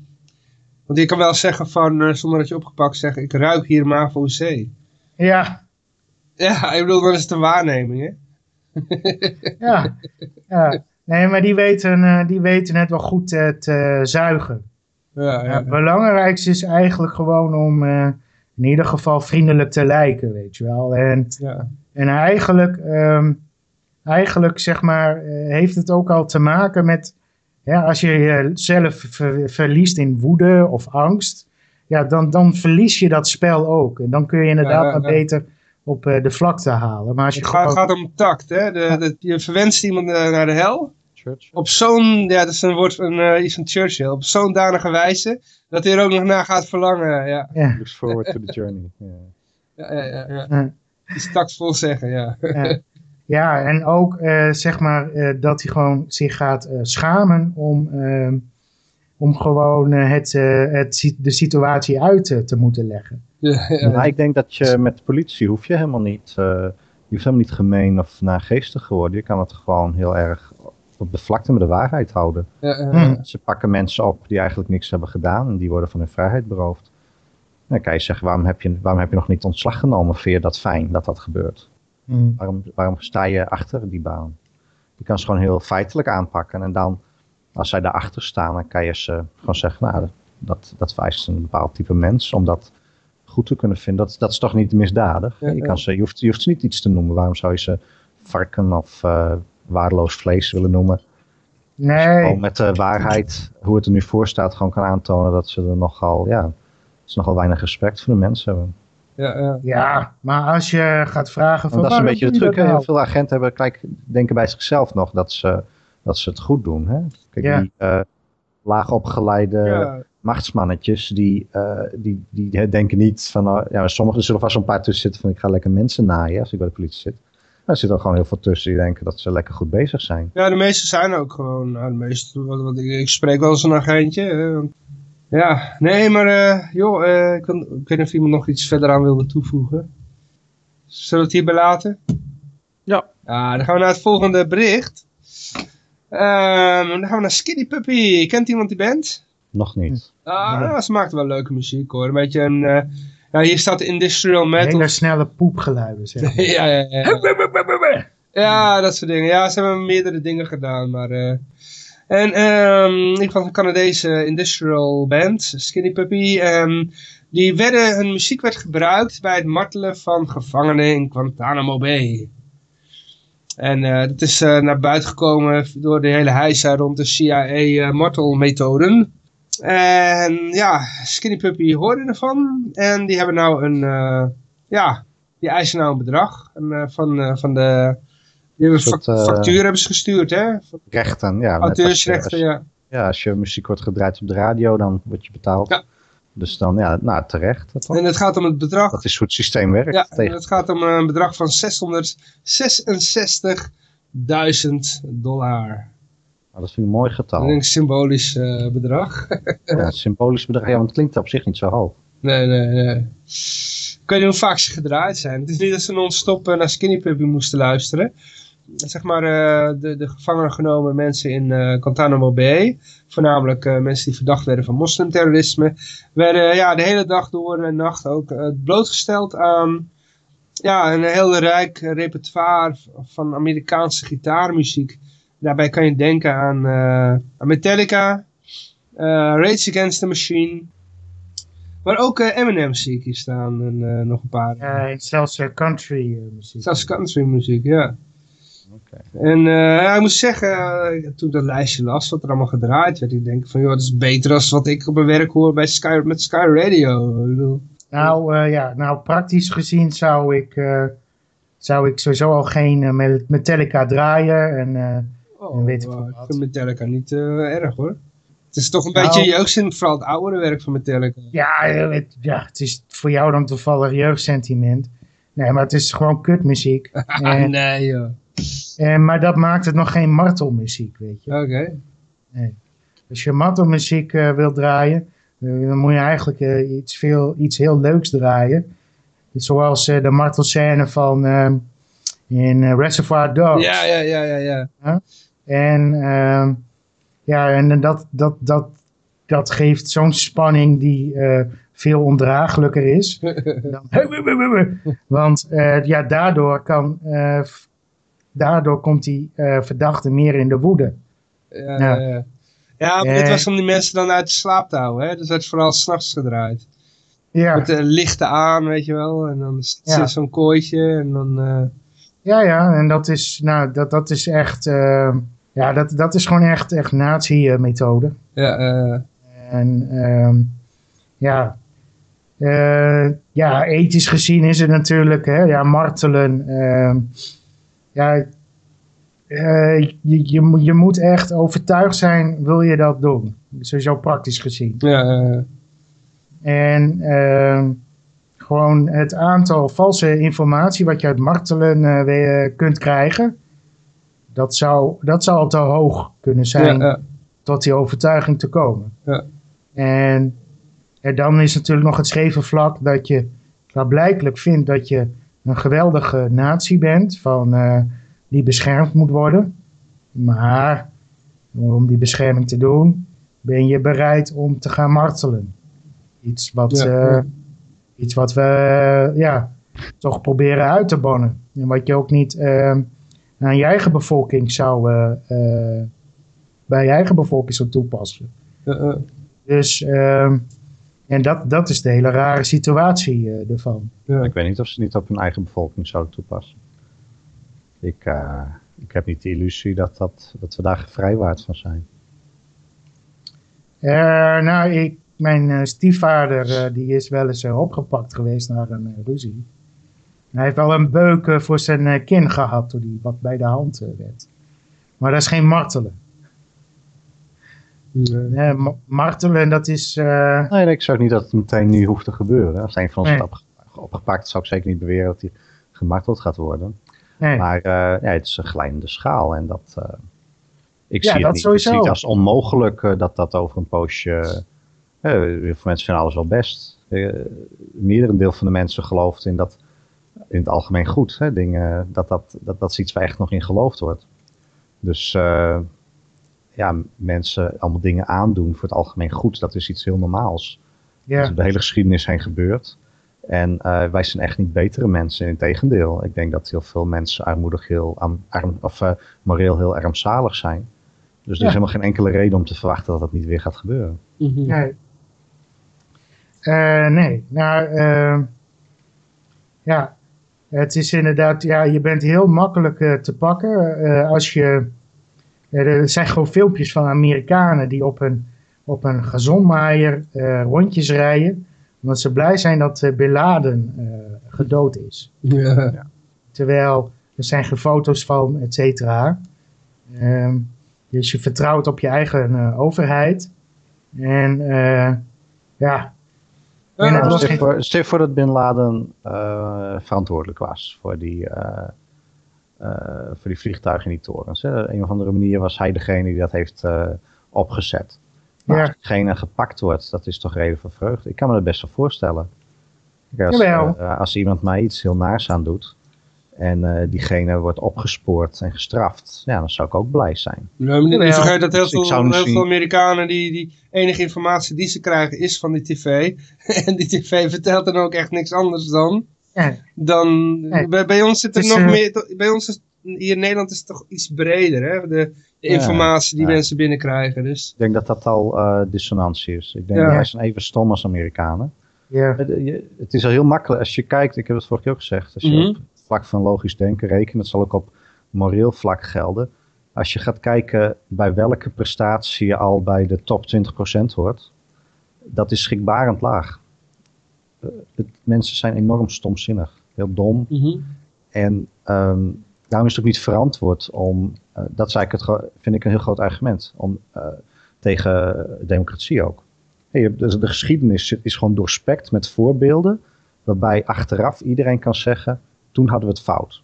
want je kan wel zeggen van, eh, zonder dat je opgepakt zegt, ik ruik hier MAVO C. Ja, Ja, ik bedoel, dan is een waarneming, hè. ja, ja. Nee, maar die weten, eh, die weten het wel goed eh, te zuigen. Ja, het belangrijkste is eigenlijk gewoon om eh, in ieder geval vriendelijk te lijken, weet je wel. En, ja. en eigenlijk, ehm, eigenlijk zeg maar, eh, heeft het ook al te maken met, ja, als je jezelf ver- verliest in woede of angst, ja, dan, dan verlies je dat spel ook. En dan kun je inderdaad maar beter op eh, de vlakte halen. Maar als je Het gaat, gewoon... gaat om tact, hè. De, de, je verwenst iemand naar de hel. Church. Op zo'n, ja, dat is een woord van eh, iets van Churchill. Op zo'n danige wijze dat hij er ook nog naar gaat verlangen. Ja, Ja, Looks forward to the journey. Ja. ja, ja, ja. Iets tactvol zeggen, ja. ja. ja, en ook eh, zeg maar eh, dat hij gewoon zich gaat eh, schamen om, ehm, om gewoon het, eh, het, de situatie uit te moeten leggen. ja, ja. Nou, ik denk dat je met de politie hoef je helemaal niet, eh, je hoeft helemaal niet gemeen of naargeestig geworden. Je kan het gewoon heel erg op de vlakte met de waarheid houden. Ja, ja, Hm. Ze pakken mensen op die eigenlijk niks hebben gedaan en die worden van hun vrijheid beroofd. Dan kan je zeggen, waarom heb je, waarom heb je nog niet ontslag genomen? Vind je dat fijn dat dat gebeurt? Mm. Waarom, waarom sta je achter die baan? Je kan ze gewoon heel feitelijk aanpakken. En dan, als zij daarachter staan, dan kan je ze gewoon zeggen, nou, dat, dat wijst een bepaald type mens. Om dat goed te kunnen vinden, dat, dat is toch niet misdadig? Ja, je, ja. kan ze, je, hoeft, je hoeft ze niet iets te noemen. Waarom zou je ze varken of eh, waardeloos vlees willen noemen? Gewoon Nee, met de waarheid, hoe het er nu voor staat, gewoon kan aantonen dat ze er nogal, ja, dat ze nogal weinig respect voor de mensen hebben. ja, ja. ja, maar als je gaat vragen van Want dat is een beetje de truc. Heel nou? veel agenten hebben, kijk, denken bij zichzelf nog dat ze, dat ze het goed doen. Hè? Kijk, Ja. die eh laagopgeleide Ja, machtsmannetjes, die, eh, die, die denken niet van, oh, ja, sommigen zullen vast een paar tussen zitten van ik ga lekker mensen naaien als ik bij de politie zit. Er zitten er gewoon heel veel tussen die denken dat ze lekker goed bezig zijn. Ja, de meeste zijn ook gewoon, nou, de meeste, wat, wat, ik, ik spreek wel eens een agentje. hè, want- ja, nee, maar eh, joh, eh, ik, kan- ik weet niet of iemand nog iets verder aan wilde toevoegen. Zullen we het hierbij laten? Ja. Ja, dan gaan we naar het volgende bericht. Ehm, dan gaan we naar Skinny Puppy. Kent iemand die band? Nog niet. Ah, ze maakt wel leuke muziek hoor. Een beetje een, eh, ja, hier staat industrial metal. Hele snelle poepgeluiden, zeg maar. ja, ja, ja. Ja, dat soort dingen. Ja, ze hebben meerdere dingen gedaan, maar... eh, en ehm, ieder geval een Canadese industrial band, Skinny Puppy. ehm, die werden, hun muziek werd gebruikt bij het martelen van gevangenen in Guantanamo Bay. En eh dat is eh, naar buiten gekomen door de hele heisa rond de CIA-martelmethoden. En ja, Skinny Puppy hoorde ervan. En die hebben nou een, eh, ja, die eisen nou een bedrag en, eh, van, eh, van de... Die hebben Een soort, fac- factuur hebben ze gestuurd, hè? Rechten, ja. net als je- Auteursrechten, ja. Ja, als je muziek wordt gedraaid op de radio, dan word je betaald. Ja. Dus dan, ja, nou terecht. En het gaat om het bedrag. Dat is hoe het systeem werkt. Ja, tegen het gaat om een bedrag van 666.000 dollar. Nou, dat vind ik een mooi getal. een symbolisch eh, bedrag. Ja, symbolisch bedrag. Ja, want het klinkt op zich niet zo hoog. nee, nee, nee. Ik weet niet hoe vaak ze gedraaid zijn. Het is niet dat ze non-stop eh, naar Skinny Puppy moesten luisteren. Zeg maar eh, de, de gevangen genomen mensen in eh Guantanamo Bay. Voornamelijk mensen die verdacht werden van moslimterrorisme. Werden ja, de hele dag door en nacht ook blootgesteld aan ja, een heel rijk repertoire van Amerikaanse gitaarmuziek. Daarbij kan je denken aan, eh, aan Metallica, eh, Rage Against the Machine. Maar ook eh, Eminem zie ik hier staan en eh, nog een paar. Ja, en zelfs eh, country muziek. Zelfs country muziek, ja. Oké. En eh, ja, ik moet zeggen, toen ik dat lijstje las, wat er allemaal gedraaid werd, ik denk van, joh, dat is beter dan wat ik op mijn werk hoor bij Sky, met Sky Radio. Ik bedoel, Nou, eh, ja, nou, praktisch gezien zou ik, eh, zou ik sowieso al geen Met- Metallica draaien. En, eh, oh, En weet ik eh, vind Metallica niet eh, erg hoor. Het is toch een Nou. beetje jeugdzin, vooral het oudere werk van Metallica. ja, eh, het, ja, het is voor jou dan toevallig jeugdsentiment. Nee, maar het is gewoon kutmuziek. Ah, En, nee joh. en, maar dat maakt het nog geen martelmuziek, weet je. Oké. Als je martelmuziek eh wil draaien, eh, dan moet je eigenlijk eh, iets, veel, iets heel leuks draaien. Zoals eh, de martelscène van eh, in eh, Reservoir Dogs. Ja, ja, ja, ja, ja. En ehm, ja, en dat, dat, dat, dat geeft zo'n spanning die eh, veel ondraaglijker is. Dan, want eh, ja, daardoor kan, eh, daardoor komt die verdachte meer in de woede. Ja, Ja. ja. dit was om die mensen dan uit de slaap te houden. Hè? Dus het is vooral s'nachts gedraaid. Ja, Met de lichten aan, weet je wel. En dan zit Ja. zo'n kooitje en dan... ja, ja, en dat is, nou, dat, dat is echt, eh, ja, dat, dat is gewoon echt, echt nazi-methode. ja, eh, En ehm, ja, eh, ja, ethisch gezien is het natuurlijk, hè, ja, martelen. ehm, ja, eh, je, je, moet- je moet echt overtuigd zijn, wil je dat doen? Sowieso praktisch gezien. ja, En ehm, gewoon het aantal valse informatie wat je uit martelen eh, weer kunt krijgen, dat zou, dat zou al te hoog kunnen zijn ja, ja. tot die overtuiging te komen. Ja. En, en dan is natuurlijk nog het scheve vlak dat je klaarblijkelijk vindt dat je een geweldige natie bent, van, eh, die beschermd moet worden. Maar om die bescherming te doen, ben je bereid om te gaan martelen. Iets wat, Ja, eh. Iets wat we ja, toch proberen uit te bannen. En wat je ook niet eh, aan je eigen bevolking zou, eh, eh, bij je eigen bevolking zou toepassen. Eh. Dus, ehm, en dat, dat is de hele rare situatie eh, ervan. Ja. Ik weet niet of ze het niet op hun eigen bevolking zouden toepassen. Ik, eh, ik heb niet de illusie dat, dat, dat we daar gevrijwaard van zijn. Eh, nou, ik, mijn eh, stiefvader eh, die is wel eens eh, opgepakt geweest naar een ruzie. Hij heeft wel een beuk voor zijn kin gehad toen hij wat bij de hand werd. Maar dat is geen martelen. Nee. Martelen, dat is... Nee, ik zou niet dat het meteen nu hoeft te gebeuren. Als een van ons Nee. opgepakt, zou ik zeker niet beweren dat hij gemarteld gaat worden. nee. Maar ja, het is een glijdende schaal. En dat, eh, ik Ja, zie dat het niet, sowieso. het als onmogelijk dat dat over een poosje... eh heel veel mensen vinden alles wel best. Eh merendeel van de mensen gelooft in dat in het algemeen goed. Hè, dingen, dat, dat, dat, dat is iets waar echt nog in geloofd wordt. Dus eh, ja, mensen allemaal dingen aandoen voor het algemeen goed. Dat is iets heel normaals. Dat is de hele geschiedenis heen gebeurd. En eh, wij zijn echt niet betere mensen. Integendeel, ik denk dat heel veel mensen armoedig heel arm, arm- of eh, moreel heel armzalig zijn. Dus er Ja. is helemaal geen enkele reden om te verwachten dat dat niet weer gaat gebeuren. Nee. Eh, nee, nou, eh, ja, het is inderdaad, ja, je bent heel makkelijk eh, te pakken eh, als je, er zijn gewoon filmpjes van Amerikanen die op een, op een gazonmaaier rondjes rijden, omdat ze blij zijn dat Bin Laden eh, gedood is. Ja. Terwijl er zijn geen foto's van, et cetera. Ehm, dus je vertrouwt op je eigen overheid. En ja, Geen- voor, voor dat Bin Laden eh, verantwoordelijk was voor die, eh, eh, voor die vliegtuigen in die torens. Hè. Op een of andere manier was hij degene die dat heeft opgezet. Maar Ja. als diegene gepakt wordt, dat is toch reden voor vreugde. Ik kan me dat best wel voorstellen. Als iemand mij iets heel naars aan doet en eh, diegene wordt opgespoord en gestraft, ja, dan zou ik ook blij zijn. Ja, maar niet vergeten dat heel Dus ik veel, zou heel misschien- veel Amerikanen die, die enige informatie die ze krijgen is van die tv. en die tv vertelt dan ook echt niks anders dan. ja, dan bij, bij ons zit er is, nog eh, meer, bij ons is, hier in Nederland is het toch iets breder, hè? De, de Ja, informatie die ja. mensen binnenkrijgen. Dus Ik denk dat dat al eh, dissonantie is. Ik denk Ja. dat wij zijn even stom als Amerikanen. ja, Het is al heel makkelijk als je kijkt, ik heb het vorige keer ook gezegd, als je Mhm. Vlak van logisch denken rekent, dat zal ook op moreel vlak gelden. Als je gaat kijken bij welke prestatie je al bij de top 20% hoort, dat is schrikbarend laag. Eh, het, mensen zijn enorm stomzinnig, heel dom. En ehm, daarom is het ook niet verantwoord om, eh, dat is eigenlijk het, vind ik een heel groot argument, om, eh, tegen democratie ook. Hey, dus de geschiedenis is gewoon doorspekt met voorbeelden, waarbij achteraf iedereen kan zeggen, toen hadden we het fout.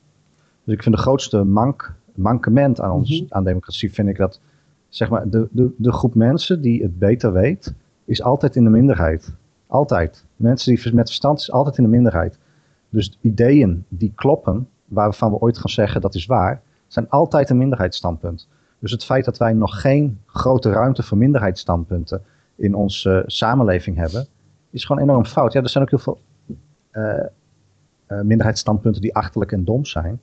Dus ik vind de grootste mank, mankement aan, ons, Mhm. aan democratie, vind ik dat, zeg maar, de, de, de groep mensen die het beter weet, is altijd in de minderheid. Altijd. Mensen die met verstand is altijd in de minderheid. Dus ideeën die kloppen, waarvan we ooit gaan zeggen dat is waar, zijn altijd een minderheidsstandpunt. Dus het feit dat wij nog geen grote ruimte voor minderheidsstandpunten in onze samenleving hebben, is gewoon enorm fout. Ja, er zijn ook heel veel eh, eh, minderheidsstandpunten die achterlijk en dom zijn.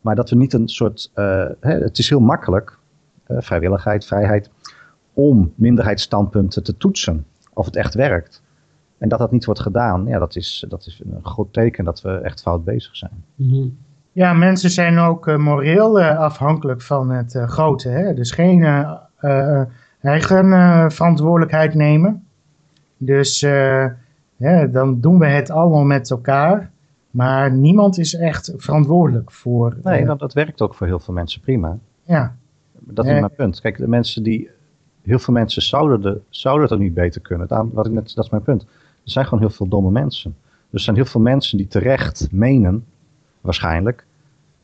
Maar dat we niet een soort, eh, hè, het is heel makkelijk, eh, vrijwilligheid, vrijheid, om minderheidsstandpunten te toetsen of het echt werkt. En dat dat niet wordt gedaan, ja, dat is, dat is een groot teken dat we echt fout bezig zijn. Mhm. Ja, mensen zijn ook eh, moreel eh, afhankelijk van het eh, grote. Hè? Dus geen eh, eh, eigen eh, verantwoordelijkheid nemen. Dus eh, ja, dan doen we het allemaal met elkaar. Maar niemand is echt verantwoordelijk voor. Nee, eh, dat, dat werkt ook voor heel veel mensen prima. ja. Dat is Eh. mijn punt. Kijk, de mensen die. Heel veel mensen zouden, de, zouden het ook niet beter kunnen. Wat ik net, dat is mijn punt. Er zijn gewoon heel veel domme mensen. Er zijn heel veel mensen die terecht menen, waarschijnlijk,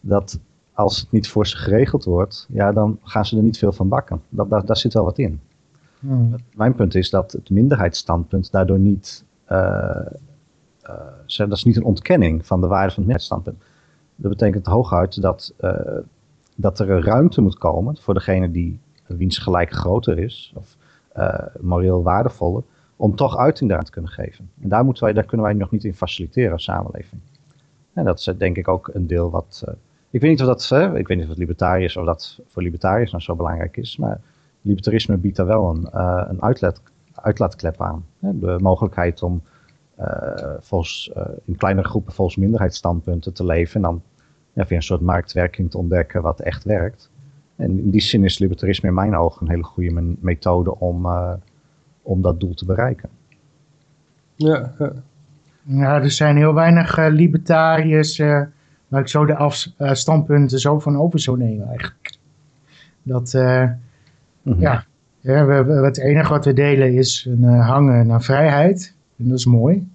dat als het niet voor ze geregeld wordt, ja, dan gaan ze er niet veel van bakken. Dat, daar, daar zit wel wat in. Hmm. Mijn punt is dat het minderheidsstandpunt daardoor niet. eh, dat is niet een ontkenning van de waarde van het minderheidsstandpunt. Dat betekent hooguit dat, eh, dat er ruimte moet komen voor degene die wiens gelijk groter is, of eh, moreel waardevoller, om toch uiting daaraan te kunnen geven. En daar, moeten wij, daar kunnen wij nog niet in faciliteren als samenleving. En dat is eh, denk ik ook een deel wat. eh, ik weet niet of dat, eh, ik weet niet of libertariërs of dat voor libertariërs nou zo belangrijk is, maar libertarisme biedt daar wel een, eh, een uitlet, uitlaatklep aan. Hè? De mogelijkheid om eh, volgens, eh, in kleinere groepen volgens minderheidsstandpunten te leven en dan ja, via een soort marktwerking te ontdekken wat echt werkt. En in die zin is libertarisme in mijn ogen een hele goede methode om, eh, om dat doel te bereiken. Ja, ja. Ja, er zijn heel weinig eh, libertariërs eh, waar ik zo de af, eh, standpunten zo van over zou nemen eigenlijk. Dat, eh, Mhm. ja, ja we, we- het enige wat we delen is een eh, hangen naar vrijheid. En dat is mooi.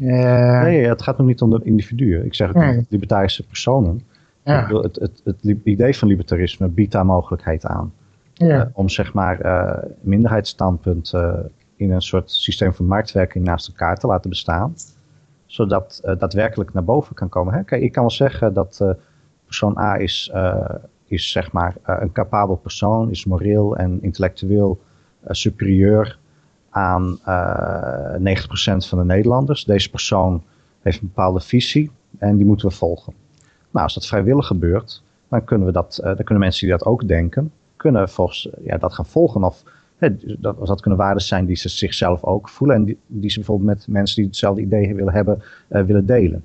Eh, Nee, het gaat nog niet om de individuen. Ik zeg het Nee. om libertarische personen. Ik ja, bedoel, het, het, het idee van libertarisme biedt daar mogelijkheid aan. ja, Eh, om zeg maar eh minderheidsstandpunten in een soort systeem van marktwerking naast elkaar te laten bestaan. Zodat daadwerkelijk naar boven kan komen. Hè? Kijk, ik kan wel zeggen dat persoon A is, is zeg maar een capabel persoon, is moreel en intellectueel superieur aan eh 90% van de Nederlanders. Deze persoon heeft een bepaalde visie en die moeten we volgen. Nou, als dat vrijwillig gebeurt, dan kunnen, we dat, eh, dan kunnen mensen die dat ook denken, kunnen volgens eh, ja, dat gaan volgen. Of dat, dat kunnen waarden zijn die ze zichzelf ook voelen en die, die ze bijvoorbeeld met mensen die hetzelfde idee willen hebben, eh, willen delen.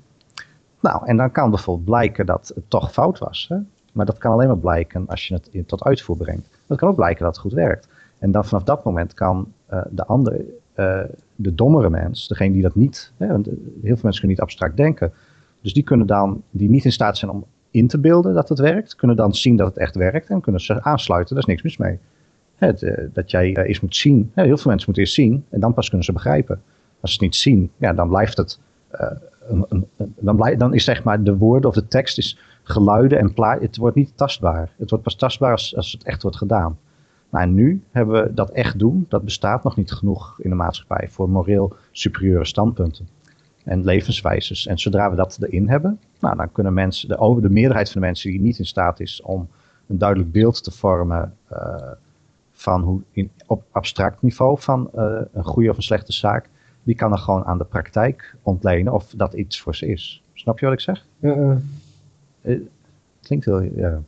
Nou, en dan kan bijvoorbeeld blijken dat het toch fout was. Hè? Maar dat kan alleen maar blijken als je het tot uitvoer brengt. Dat kan ook blijken dat het goed werkt. En dan vanaf dat moment kan eh, de andere, eh, de dommere mens, degene die dat niet, hè, want eh, heel veel mensen kunnen niet abstract denken. Dus die kunnen dan, die niet in staat zijn om in te beelden dat het werkt, kunnen dan zien dat het echt werkt en kunnen ze aansluiten. Daar is niks mis mee. Eh, dat jij eh, eerst moet zien, heel veel mensen moeten eerst zien en dan pas kunnen ze begrijpen. Als ze het niet zien, ja, dan blijft het, eh, een, een, dan, blijft, dan is zeg maar de woorden of de tekst is geluiden en pla het wordt niet tastbaar. Het wordt pas tastbaar als, als het echt wordt gedaan. Nou, en nu hebben we dat echt doen, dat bestaat nog niet genoeg in de maatschappij voor moreel superieure standpunten en levenswijzes. En zodra we dat erin hebben, nou, dan kunnen mensen, de, over de meerderheid van de mensen die niet in staat is om een duidelijk beeld te vormen eh, van hoe in, op abstract niveau van eh, een goede of een slechte zaak, die kan er gewoon aan de praktijk ontlenen of dat iets voor ze is. Snap je wat ik zeg? Eh, klinkt heel, ja.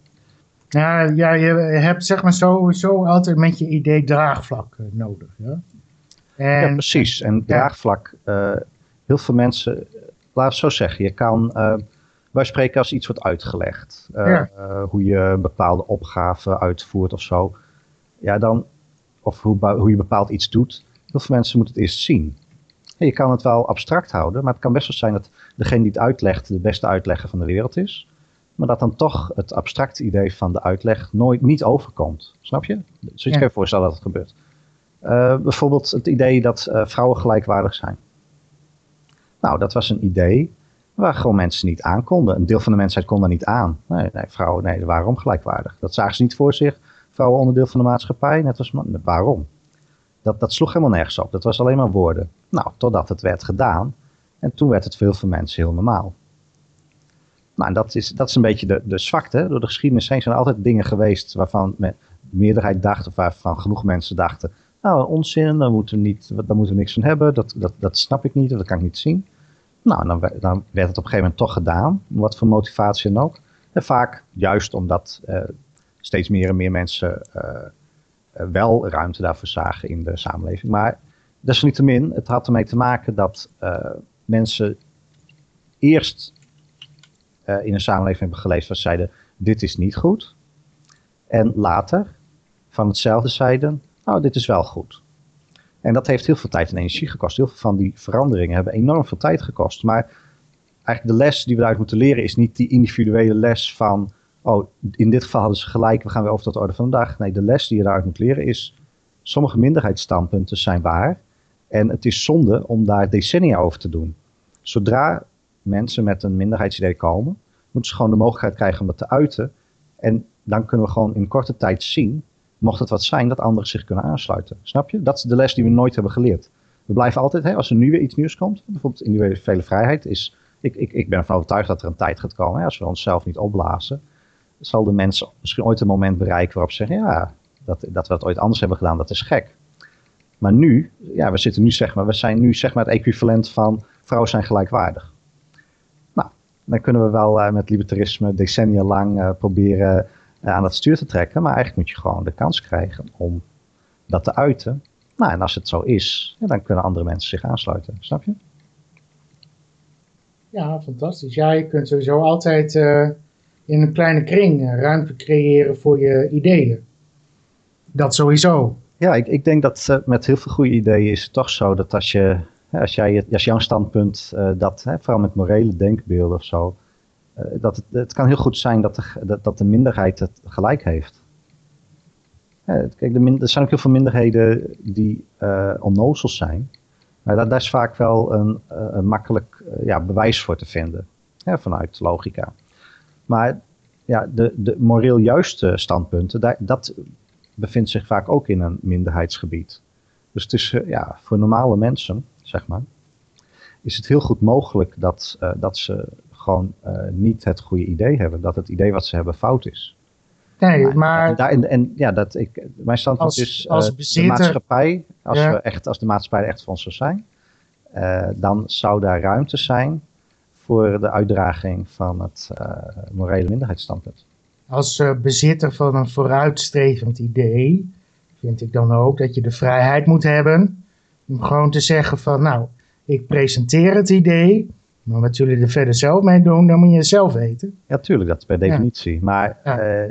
Ja, ja, je hebt zeg maar sowieso altijd met je idee draagvlak eh, nodig. Ja? En, Ja, precies. En draagvlak, eh, heel veel mensen, laat het zo zeggen, je kan, eh, wij spreken als iets wordt uitgelegd, Ja. hoe je een bepaalde opgave uitvoert of zo, ja dan, of hoe, hoe je bepaald iets doet, heel veel mensen moeten het eerst zien. En je kan het wel abstract houden, maar het kan best wel zijn dat degene die het uitlegt de beste uitlegger van de wereld is, maar dat dan toch het abstracte idee van de uitleg nooit niet overkomt. Snap je? Zoiets Ja. kan je je voorstellen dat het gebeurt. Eh, bijvoorbeeld het idee dat eh, vrouwen gelijkwaardig zijn. Nou, dat was een idee waar gewoon mensen niet aan konden. Een deel van de mensheid kon daar niet aan. Nee, nee vrouwen, nee, waarom gelijkwaardig? Dat zagen ze niet voor zich. Vrouwen onderdeel van de maatschappij, net als mannen. Waarom? Dat, dat sloeg helemaal nergens op. Dat was alleen maar woorden. Nou, totdat het werd gedaan. En toen werd het voor heel veel mensen heel normaal. Nou, en dat is, dat is een beetje de, de zwakte. Door de geschiedenis heen zijn er altijd dingen geweest waarvan de meerderheid dacht, of waarvan genoeg mensen dachten, nou, onzin, daar moeten we, niet, daar moeten we niks van hebben, dat, dat, dat snap ik niet, dat kan ik niet zien. Nou, dan, dan werd het op een gegeven moment toch gedaan, wat voor motivatie dan ook. En vaak juist omdat uh, steeds meer en meer mensen wel ruimte daarvoor zagen in de samenleving. Maar desalniettemin, het had ermee te maken dat mensen eerst in een samenleving hebben geleefd waar ze zeiden, dit is niet goed. En later van hetzelfde zeiden, nou dit is wel goed. En dat heeft heel veel tijd en energie gekost. Heel veel van die veranderingen hebben enorm veel tijd gekost. Maar eigenlijk de les die we daaruit moeten leren is niet die individuele les van, oh, in dit geval hadden ze gelijk, we gaan weer over tot de orde van de dag. Nee, de les die je daaruit moet leren is, sommige minderheidsstandpunten zijn waar. En het is zonde om daar decennia over te doen. Zodra mensen met een minderheidsidee komen, moeten ze gewoon de mogelijkheid krijgen om dat te uiten. En dan kunnen we gewoon in korte tijd zien mocht het wat zijn, dat anderen zich kunnen aansluiten. Snap je? Dat is de les die we nooit hebben geleerd. We blijven altijd, hè, als er nu weer iets nieuws komt, bijvoorbeeld individuele vrijheid, is, ik, ik, ik ben ervan overtuigd dat er een tijd gaat komen, hè, als we onszelf niet opblazen, zal de mensen misschien ooit een moment bereiken waarop ze zeggen, ja, dat, dat we dat ooit anders hebben gedaan, dat is gek. Maar nu, ja, we zitten nu zeg maar, we zijn nu zeg maar het equivalent van vrouwen zijn gelijkwaardig. Dan kunnen we wel uh, met libertarisme decennia lang uh, proberen aan het stuur te trekken. Maar eigenlijk moet je gewoon de kans krijgen om dat te uiten. Nou, en als het zo is, ja, dan kunnen andere mensen zich aansluiten. Snap je? Ja, fantastisch. Ja, je kunt sowieso altijd uh, in een kleine kring uh, ruimte creëren voor je ideeën. Dat sowieso. Ja, ik, ik denk dat uh, met heel veel goede ideeën is het toch zo dat als je, als jij, als jouw standpunt, dat, hè, vooral met morele denkbeelden of zo, eh, dat het, het, kan heel goed zijn dat de, dat, dat de minderheid het gelijk heeft. kijk, de er zijn ook heel veel minderheden die uh, onnozel zijn. Maar daar, is vaak wel een, eh, een makkelijk ja, bewijs voor te vinden. vanuit logica. Maar ja, de, de moreel juiste standpunten, daar, dat bevindt zich vaak ook in een minderheidsgebied. Dus het is ja, voor normale mensen, zeg maar, is het heel goed mogelijk dat, dat ze gewoon uh, niet het goede idee hebben. Dat het idee wat ze hebben fout is. Nee, maar... En, daar, en, en ja, dat ik, mijn standpunt als, is, uh, als de maatschappij, als, we echt, als de maatschappij er echt ons zou zijn, dan zou daar ruimte zijn voor de uitdraging van het morele minderheidsstandpunt. Als bezitter van een vooruitstrevend idee, vind ik dan ook dat je de vrijheid moet hebben om gewoon te zeggen van, nou, ik presenteer het idee, maar wat jullie er verder zelf mee doen, dan moet je het zelf weten. Ja, tuurlijk, dat is per definitie. Maar ja. uh,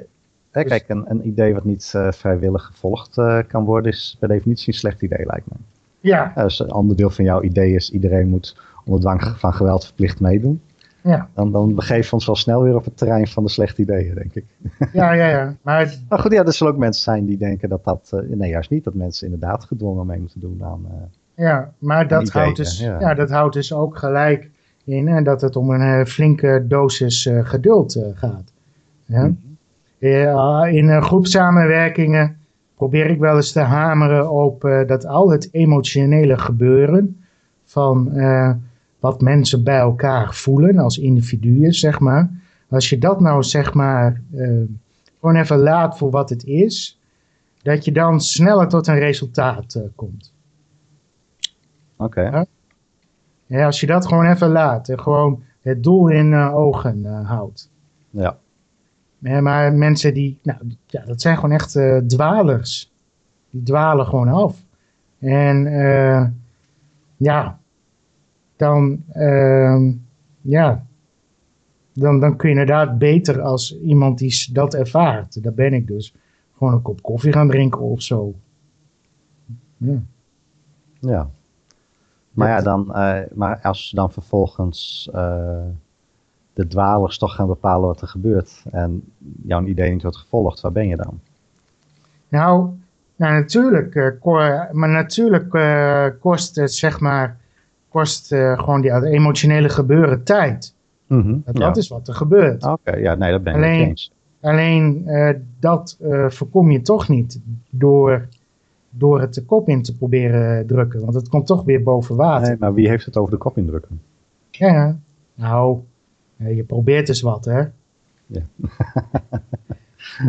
dus... kijk, een, een, idee wat niet uh, vrijwillig gevolgd uh, kan worden, is per definitie een slecht idee, lijkt me. Ja. dus een ander deel van jouw idee is, iedereen moet onder dwang van geweld verplicht meedoen. Ja. Dan, dan begeven we ons wel snel weer op het terrein van de slechte ideeën, denk ik. Ja, ja, ja. Maar, maar goed, ja, er zullen ook mensen zijn die denken dat dat, nee, juist niet, dat mensen inderdaad gedwongen mee moeten doen aan. ja, maar dat houdt, dus, ja. ja. dat houdt dus ook gelijk in en dat het om een eh, flinke dosis eh, geduld eh, gaat. Ja? Mhm. in groepsamenwerkingen probeer ik wel eens te hameren op dat al het emotionele gebeuren van wat mensen bij elkaar voelen als individuen, zeg maar. Als je dat nou, zeg maar, gewoon even laat voor wat het is, dat je dan sneller tot een resultaat komt. Oké. Ja? Ja, als je dat gewoon even laat en gewoon het doel in uh, ogen houdt. Ja. ja. Maar mensen die, nou, ja, dat zijn gewoon echt dwalers. Die dwalen gewoon af. En ja, dan, ehm, ja, dan, dan kun je inderdaad beter als iemand die dat ervaart. Dat ben ik dus. Gewoon een kop koffie gaan drinken of zo. Ja. Ja. Maar ja, dan, uh, maar als dan vervolgens uh, de dwalers toch gaan bepalen wat er gebeurt en jouw idee niet wordt gevolgd, waar ben je dan? Nou, nou natuurlijk, uh, maar natuurlijk kost het zeg maar, kost gewoon die emotionele gebeuren tijd. Mm -hmm, dat ja. is wat er gebeurt. Oké, ja, nee, dat ben ik alleen, eens. Alleen dat voorkom je toch niet door door het de kop in te proberen drukken. Want het komt toch weer boven water. Nee, maar wie heeft het over de kop indrukken? Ja, nou, je probeert dus wat, hè? Ja.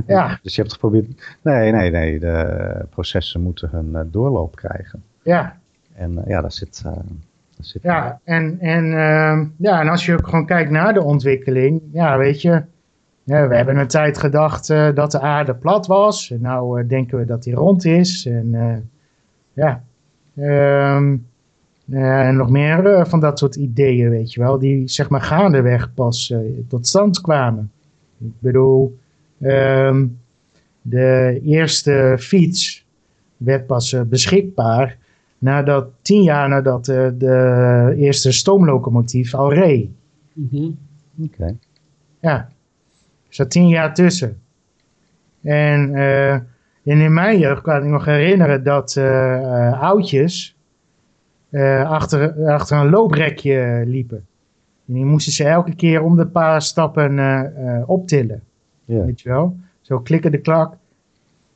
ja. Dus je hebt geprobeerd... Nee, nee, nee. De processen moeten hun doorloop krijgen. Ja. En ja, daar zit... Zit ja, en, en, ehm, ja, en als je ook gewoon kijkt naar de ontwikkeling... Ja, weet je... Ja, we hebben een tijd gedacht eh, dat de aarde plat was. En nou eh, denken we dat die rond is. En eh, ja. Ehm, en nog meer van dat soort ideeën, weet je wel. Die zeg maar gaandeweg pas tot stand kwamen. Ik bedoel, ehm, de eerste fiets werd pas beschikbaar nadat tien jaar nadat eh, de eerste stoomlocomotief al reed. Mhm. Oké. Ja, er zat tien jaar tussen. En, eh, en in mijn jeugd kan ik nog herinneren dat eh, eh, oudjes eh, achter, achter een looprekje liepen. En die moesten ze elke keer om de paar stappen eh, eh, optillen. Ja. Weet je wel? Zo klikken de klak.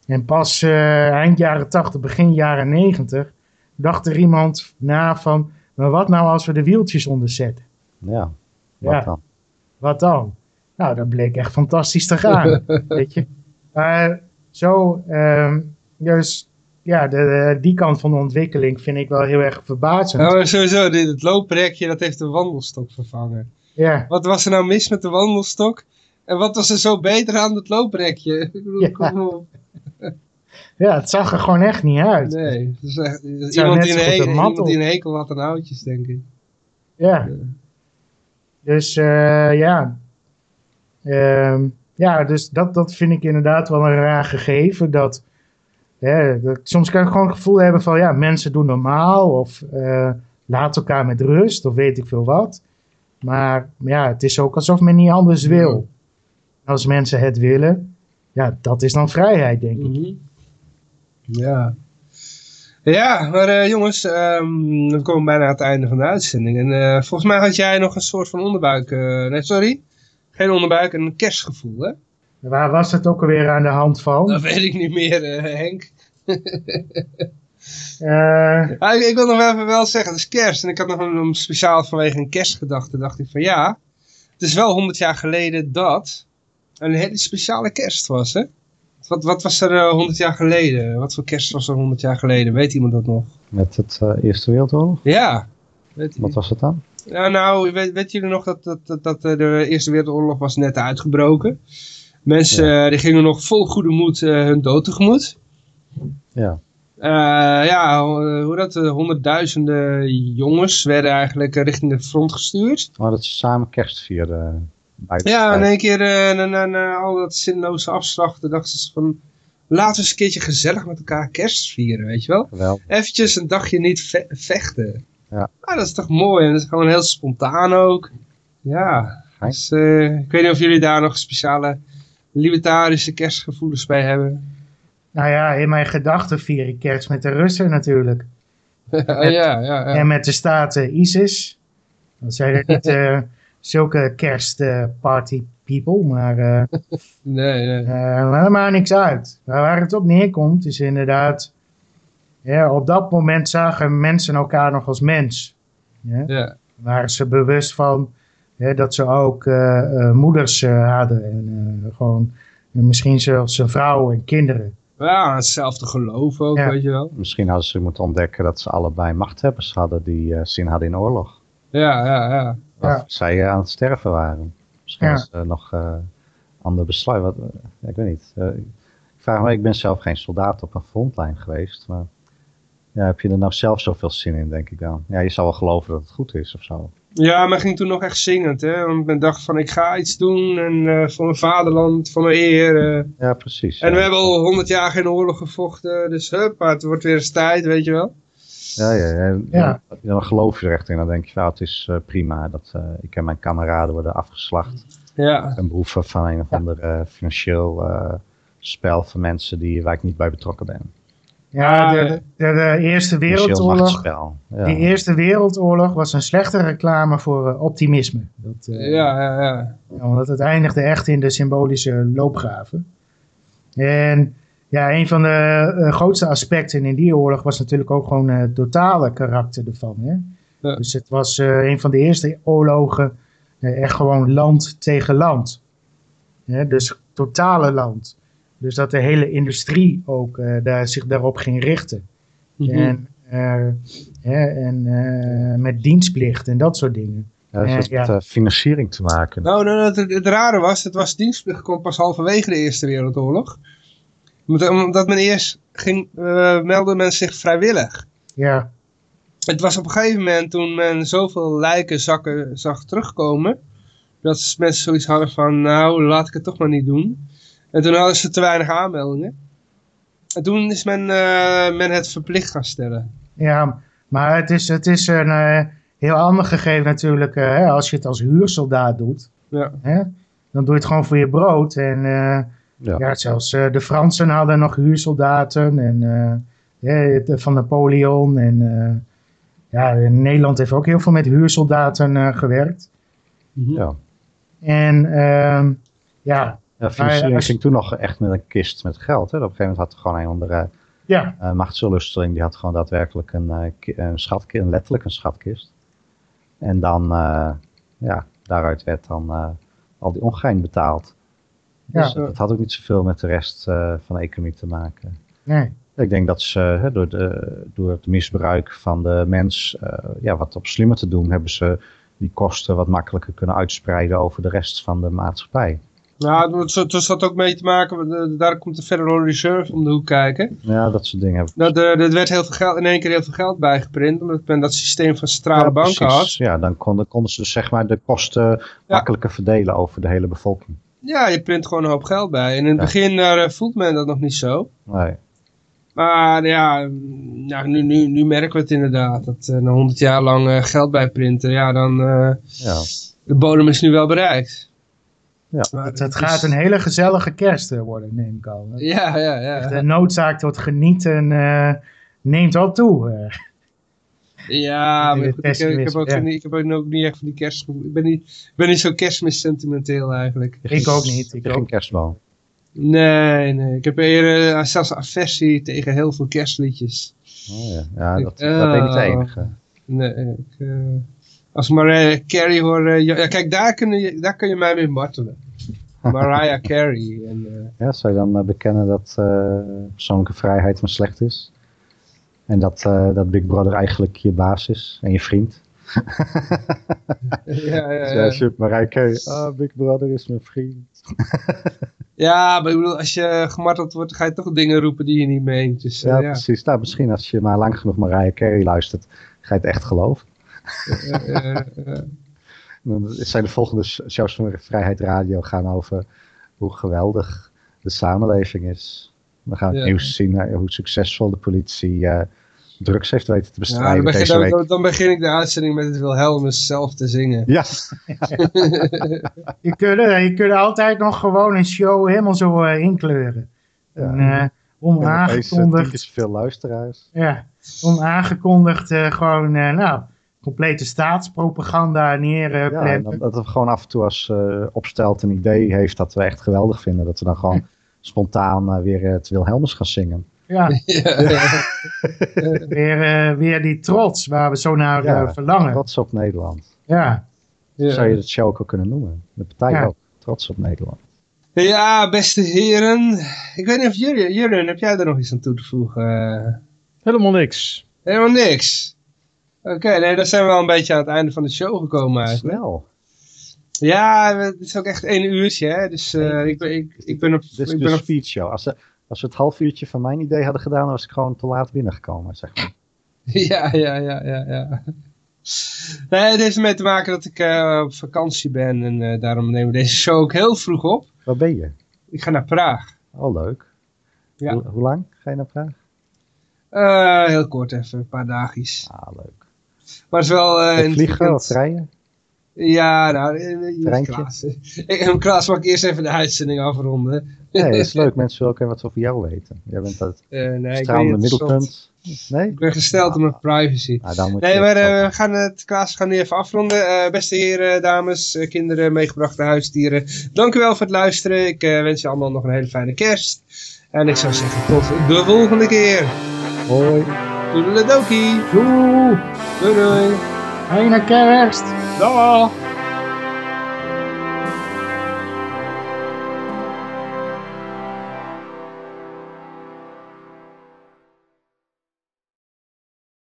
En pas eh, eind jaren 80, begin jaren 90 dacht er iemand na van, maar wat nou als we de wieltjes onderzetten? Ja. Wat Ja. dan? Wat dan? Nou, dat bleek echt fantastisch te gaan, weet je. Maar zo, ehm, dus ja, de, de- die kant van de ontwikkeling vind ik wel heel erg verbazend. Maar sowieso, dit, het looprekje dat heeft de wandelstok vervangen. Ja, Wat was er nou mis met de wandelstok? En wat was er zo beter aan het looprekje? Ik bedoel, Ja. kom op. ja, het zag er gewoon echt niet uit. Nee, het is echt, het iemand, die een, zo goed he- een mat iemand die een hekel had aan oudjes, denk ik. Ja. Dus eh, ja. Ehm, ja, dus dat, dat vind ik inderdaad wel een raar gegeven. Dat, hè, dat, soms kan ik gewoon het gevoel hebben van ja, mensen doen normaal of eh laat elkaar met rust of weet ik veel wat. Maar ja, het is ook alsof men niet anders wil. Als mensen het willen, ja, dat is dan vrijheid, denk ik. Mhm. Ja. Ja, maar eh, jongens, ehm, we komen bijna aan het einde van de uitzending. En eh, volgens mij had jij nog een soort van onderbuik. eh, nee, sorry. Geen onderbuik, een kerstgevoel, hè? Waar was het ook alweer aan de hand van? Dat weet ik niet meer, Henk. Ah, ik, ik wil nog even wel zeggen, het is kerst. En ik had nog een, een speciaal vanwege een kerstgedachte. dacht ik van ja, het is wel 100 jaar geleden dat een hele speciale kerst was, hè? Wat, wat was er eh, 100 jaar geleden? Wat voor kerst was er 100 jaar geleden? Weet iemand dat nog? Met het eh, Eerste Wereldoorlog? Ja. Weet Wat was het dan? Ja, nou, weet, weet jullie nog dat, dat, dat, dat eh, de Eerste Wereldoorlog was net uitgebroken? Mensen die gingen nog vol goede moed hun dood tegemoet. Ja. Ja, ho- hoe dat, honderdduizenden jongens werden eigenlijk richting de front gestuurd. Maar dat ze samen kerst vierden. Ja, in één keer eh, na, na, na al dat zinloze afslachten dachten ze van... Laten we eens een keertje gezellig met elkaar kerst vieren, weet je wel? Geweldig. Eventjes een dagje niet ve- vechten. Ja. Ah, dat is toch mooi en dat is gewoon heel spontaan ook. Ja, dus, eh, ik weet niet of jullie daar nog speciale libertarische kerstgevoelens bij hebben. nou ja, in mijn gedachten vier ik kerst met de Russen natuurlijk. ja, ja, ja. En met de staten ISIS. Dat zijn er niet eh, zulke kerstparty people, maar, eh, Nee, nee. eh, maar niks uit. Maar waar het op neerkomt is inderdaad, ja, op dat moment zagen mensen elkaar nog als mens. Ja? Ja. Waren ze bewust van hè, dat ze ook eh, eh, moeders hadden en eh, gewoon misschien zelfs een vrouw en kinderen. Ja, hetzelfde geloof ook, Ja. weet je wel. Misschien hadden ze moeten ontdekken dat ze allebei machthebbers hadden die eh, zin hadden in oorlog. Ja, ja, ja. Of Ja. zij eh, aan het sterven waren. Misschien Ja. hadden ze nog eh ander besluit. Wat, eh, ik weet niet. Eh, ik vraag me, ik ben zelf geen soldaat op een frontlijn geweest. Maar ja, heb je er nou zelf zoveel zin in, denk ik dan? Ja, je zal wel geloven dat het goed is of zo. Ja, men ging toen nog echt zingend, hè. Want men dacht van, ik ga iets doen en eh, voor mijn vaderland, voor mijn eer. eh. Ja, precies. En ja. we hebben al honderd jaar geen oorlog gevochten, dus hup, maar het wordt weer eens tijd, weet je wel. Ja, ja, ja. Ja. Dan, geloof je er echt in. Dan denk je, nou, het is eh, prima. Dat, eh, ik en mijn kameraden worden afgeslacht. Ja, Ten behoeve van een of ander eh, financieel eh, spel van mensen die, waar ik niet bij betrokken ben. Ja, de, de, de Eerste Wereldoorlog. Ja. De Eerste Wereldoorlog was een slechte reclame voor eh, optimisme. Dat, eh, ja, ja, ja. Ja, Want het eindigde echt in de symbolische loopgraven. En ja, een van de eh, grootste aspecten in die oorlog was natuurlijk ook gewoon eh, het totale karakter ervan. Hè? Ja. Dus het was eh, een van de eerste oorlogen eh, echt gewoon land tegen land. Hè? Dus totale land. Dus dat de hele industrie ook eh, daar, zich daarop ging richten. Mhm. En, eh, hè, en eh, met dienstplicht en dat soort dingen. Ja, dat Eh, heeft met eh, financiering te maken. Nou, nou, het, het rare was, het was dienstplicht kwam pas halverwege de Eerste Wereldoorlog. Omdat men eerst ging, eh meldde men zich vrijwillig. Ja, Het was op een gegeven moment toen men zoveel lijkenzakken zag terugkomen. Dat mensen zoiets hadden van, nou laat ik het toch maar niet doen. En toen hadden ze te weinig aanmeldingen. En toen is men, eh, men het verplicht gaan stellen. ja maar het is, het is een eh, heel ander gegeven natuurlijk. hè, als je het als huursoldaat doet, Ja. hè, dan doe je het gewoon voor je brood. En Ja. ja. zelfs eh, de Fransen hadden nog huursoldaten. En eh, hè, de- van Napoleon. En eh, ja, Nederland heeft ook heel veel met huursoldaten eh, gewerkt. Ja. En ehm, ja, Ja, financiering ging toen nog echt met een kist met geld. Hè. Op een gegeven moment had er gewoon een andere ja, uh, machtsverlusteling. Die had gewoon daadwerkelijk een, eh, ki- een schatkist, een letterlijk een schatkist. En dan, eh, ja, daaruit werd dan eh, al die ongein betaald. Ja. Dus dat had ook niet zoveel met de rest eh, van de economie te maken. nee. Ik denk dat ze hè, door, de, door het misbruik van de mens eh, ja, wat op slimmer te doen, hebben ze die kosten wat makkelijker kunnen uitspreiden over de rest van de maatschappij. Nou, het het zat ook mee te maken, eh, daar komt de Federal Reserve om de hoek kijken. Ja, dat soort dingen hebben Dat, eh, er werd heel veel geld, in één keer heel veel geld bijgeprint, omdat men dat systeem van centrale Ja, banken precies. had. Ja, dan konden, konden ze dus zeg maar de kosten makkelijker verdelen over de hele bevolking. Ja, je print gewoon een hoop geld bij. En in het Ja. begin eh, voelt men dat nog niet zo. Nee. Maar ja, mm, ja nu, nu, nu merken we het inderdaad. Dat eh, na 100 jaar lang eh, geld bijprinten, ja, dan uh, Ja. de bodem is nu wel bereikt. Ja. Maar Het, het is- gaat een hele gezellige kerst worden, neem ik al. Ja, ja, ja. De noodzaak tot genieten eh, neemt al toe. Ja, maar De goed, ik, ik heb ook, ja. niet- ik heb ook niet echt van die kerst. Ik ben niet, ik ben niet zo kerstmis sentimenteel eigenlijk. Ik ook niet. Ik Geen ook. kerstboom. Nee, nee. Ik heb eerder eh, zelfs aversie tegen heel veel kerstliedjes. Oh, ja, ja Ik- dat, dat ben niet de oh. enige. Nee, ik, eh, als Mariah Carey hoor... eh, ja, kijk, daar kun, je, daar kun je mij mee martelen. Mariah Carey. En, Ja, zou je dan bekennen dat eh, persoonlijke vrijheid maar slecht is? En dat, eh, dat Big Brother eigenlijk je baas is en je vriend? ja, ja, Dus ja. als je Mariah Carey, ah, Big Brother is mijn vriend. ja, maar ik bedoel, als je gemarteld wordt, ga je toch dingen roepen die je niet meent. Dus eh, Ja, ja. precies. Nou, misschien als je maar lang genoeg Mariah Carey luistert, ga je het echt geloven. Eh, eh, eh. Dan zijn de volgende shows van Vrijheid Radio gaan over hoe geweldig de samenleving is. We gaan het Ja. nieuws zien eh, hoe succesvol de politie eh, drugs heeft weten te Ja, bestrijden dan, begin, deze week. dan- dan begin ik de uitzending met het Wilhelmus zelf te zingen. Ja, Je kunt, er- je kunt altijd nog gewoon een show helemaal zo eh, inkleuren. Ja. En, eh, eh, keer onaangekondigd, zoveel luisteraars. ja, onaangekondigd eh, gewoon, eh, nou, complete staatspropaganda Ja, en neerplempen. dat, dat we gewoon af en toe als eh opstelt een idee heeft dat we echt geweldig vinden. Dat we dan gewoon spontaan eh, weer het Wilhelmus gaan zingen. ja, Ja, ja. weer, eh, weer die trots waar we zo naar Ja, eh, verlangen. Trots op Nederland. Ja, Ja. Zou je het show ook wel kunnen noemen. De partij Ja. ook. Trots op Nederland. Ja, beste heren. Ik weet niet of Jurgen, Jurgen, heb jij er nog iets aan toe te voegen? Helemaal niks. Helemaal niks. Oké, nee, dan zijn we wel een beetje aan het einde van de show gekomen eigenlijk. Snel. Ja, het is ook echt één uurtje, hè. Dus eh, ik, ben, ik, ik ben op... Dit is ik de ben op speed show. Als, ze, als we het half uurtje van mijn idee hadden gedaan, was ik gewoon te laat binnengekomen. Zeg maar. ja, ja, ja, ja, ja. Nee, het heeft ermee te maken dat ik eh, op vakantie ben. En eh, daarom nemen we deze show ook heel vroeg op. Waar ben je? Ik ga naar Praag. Oh, leuk. Ja. Hoe, hoe lang ga je naar Praag? Heel kort even, een paar dagjes. Ah, leuk. Maar het is wel... het vliegen of rijden? Ja, nou, eh, eh? Klaas. Ik, Klaas, mag ik eerst even de uitzending afronden? Nee, dat is leuk. Mensen willen ook even wat over jou weten. Jij bent het Eh, nee, ik stralende middelpunt. Nee? ik ben gesteld op mijn privacy. Nou, dan moet Nee, je maar eh, we gaan het, Klaas, we gaan nu even afronden. Eh, beste heren, dames, eh, kinderen, meegebrachte huisdieren. Dank u wel voor het luisteren. Ik eh, wens je allemaal nog een hele fijne kerst. En ik zou zeggen tot de volgende keer. Hoi. Doei doei. doei, Doei doei. fijne kerst. Dag.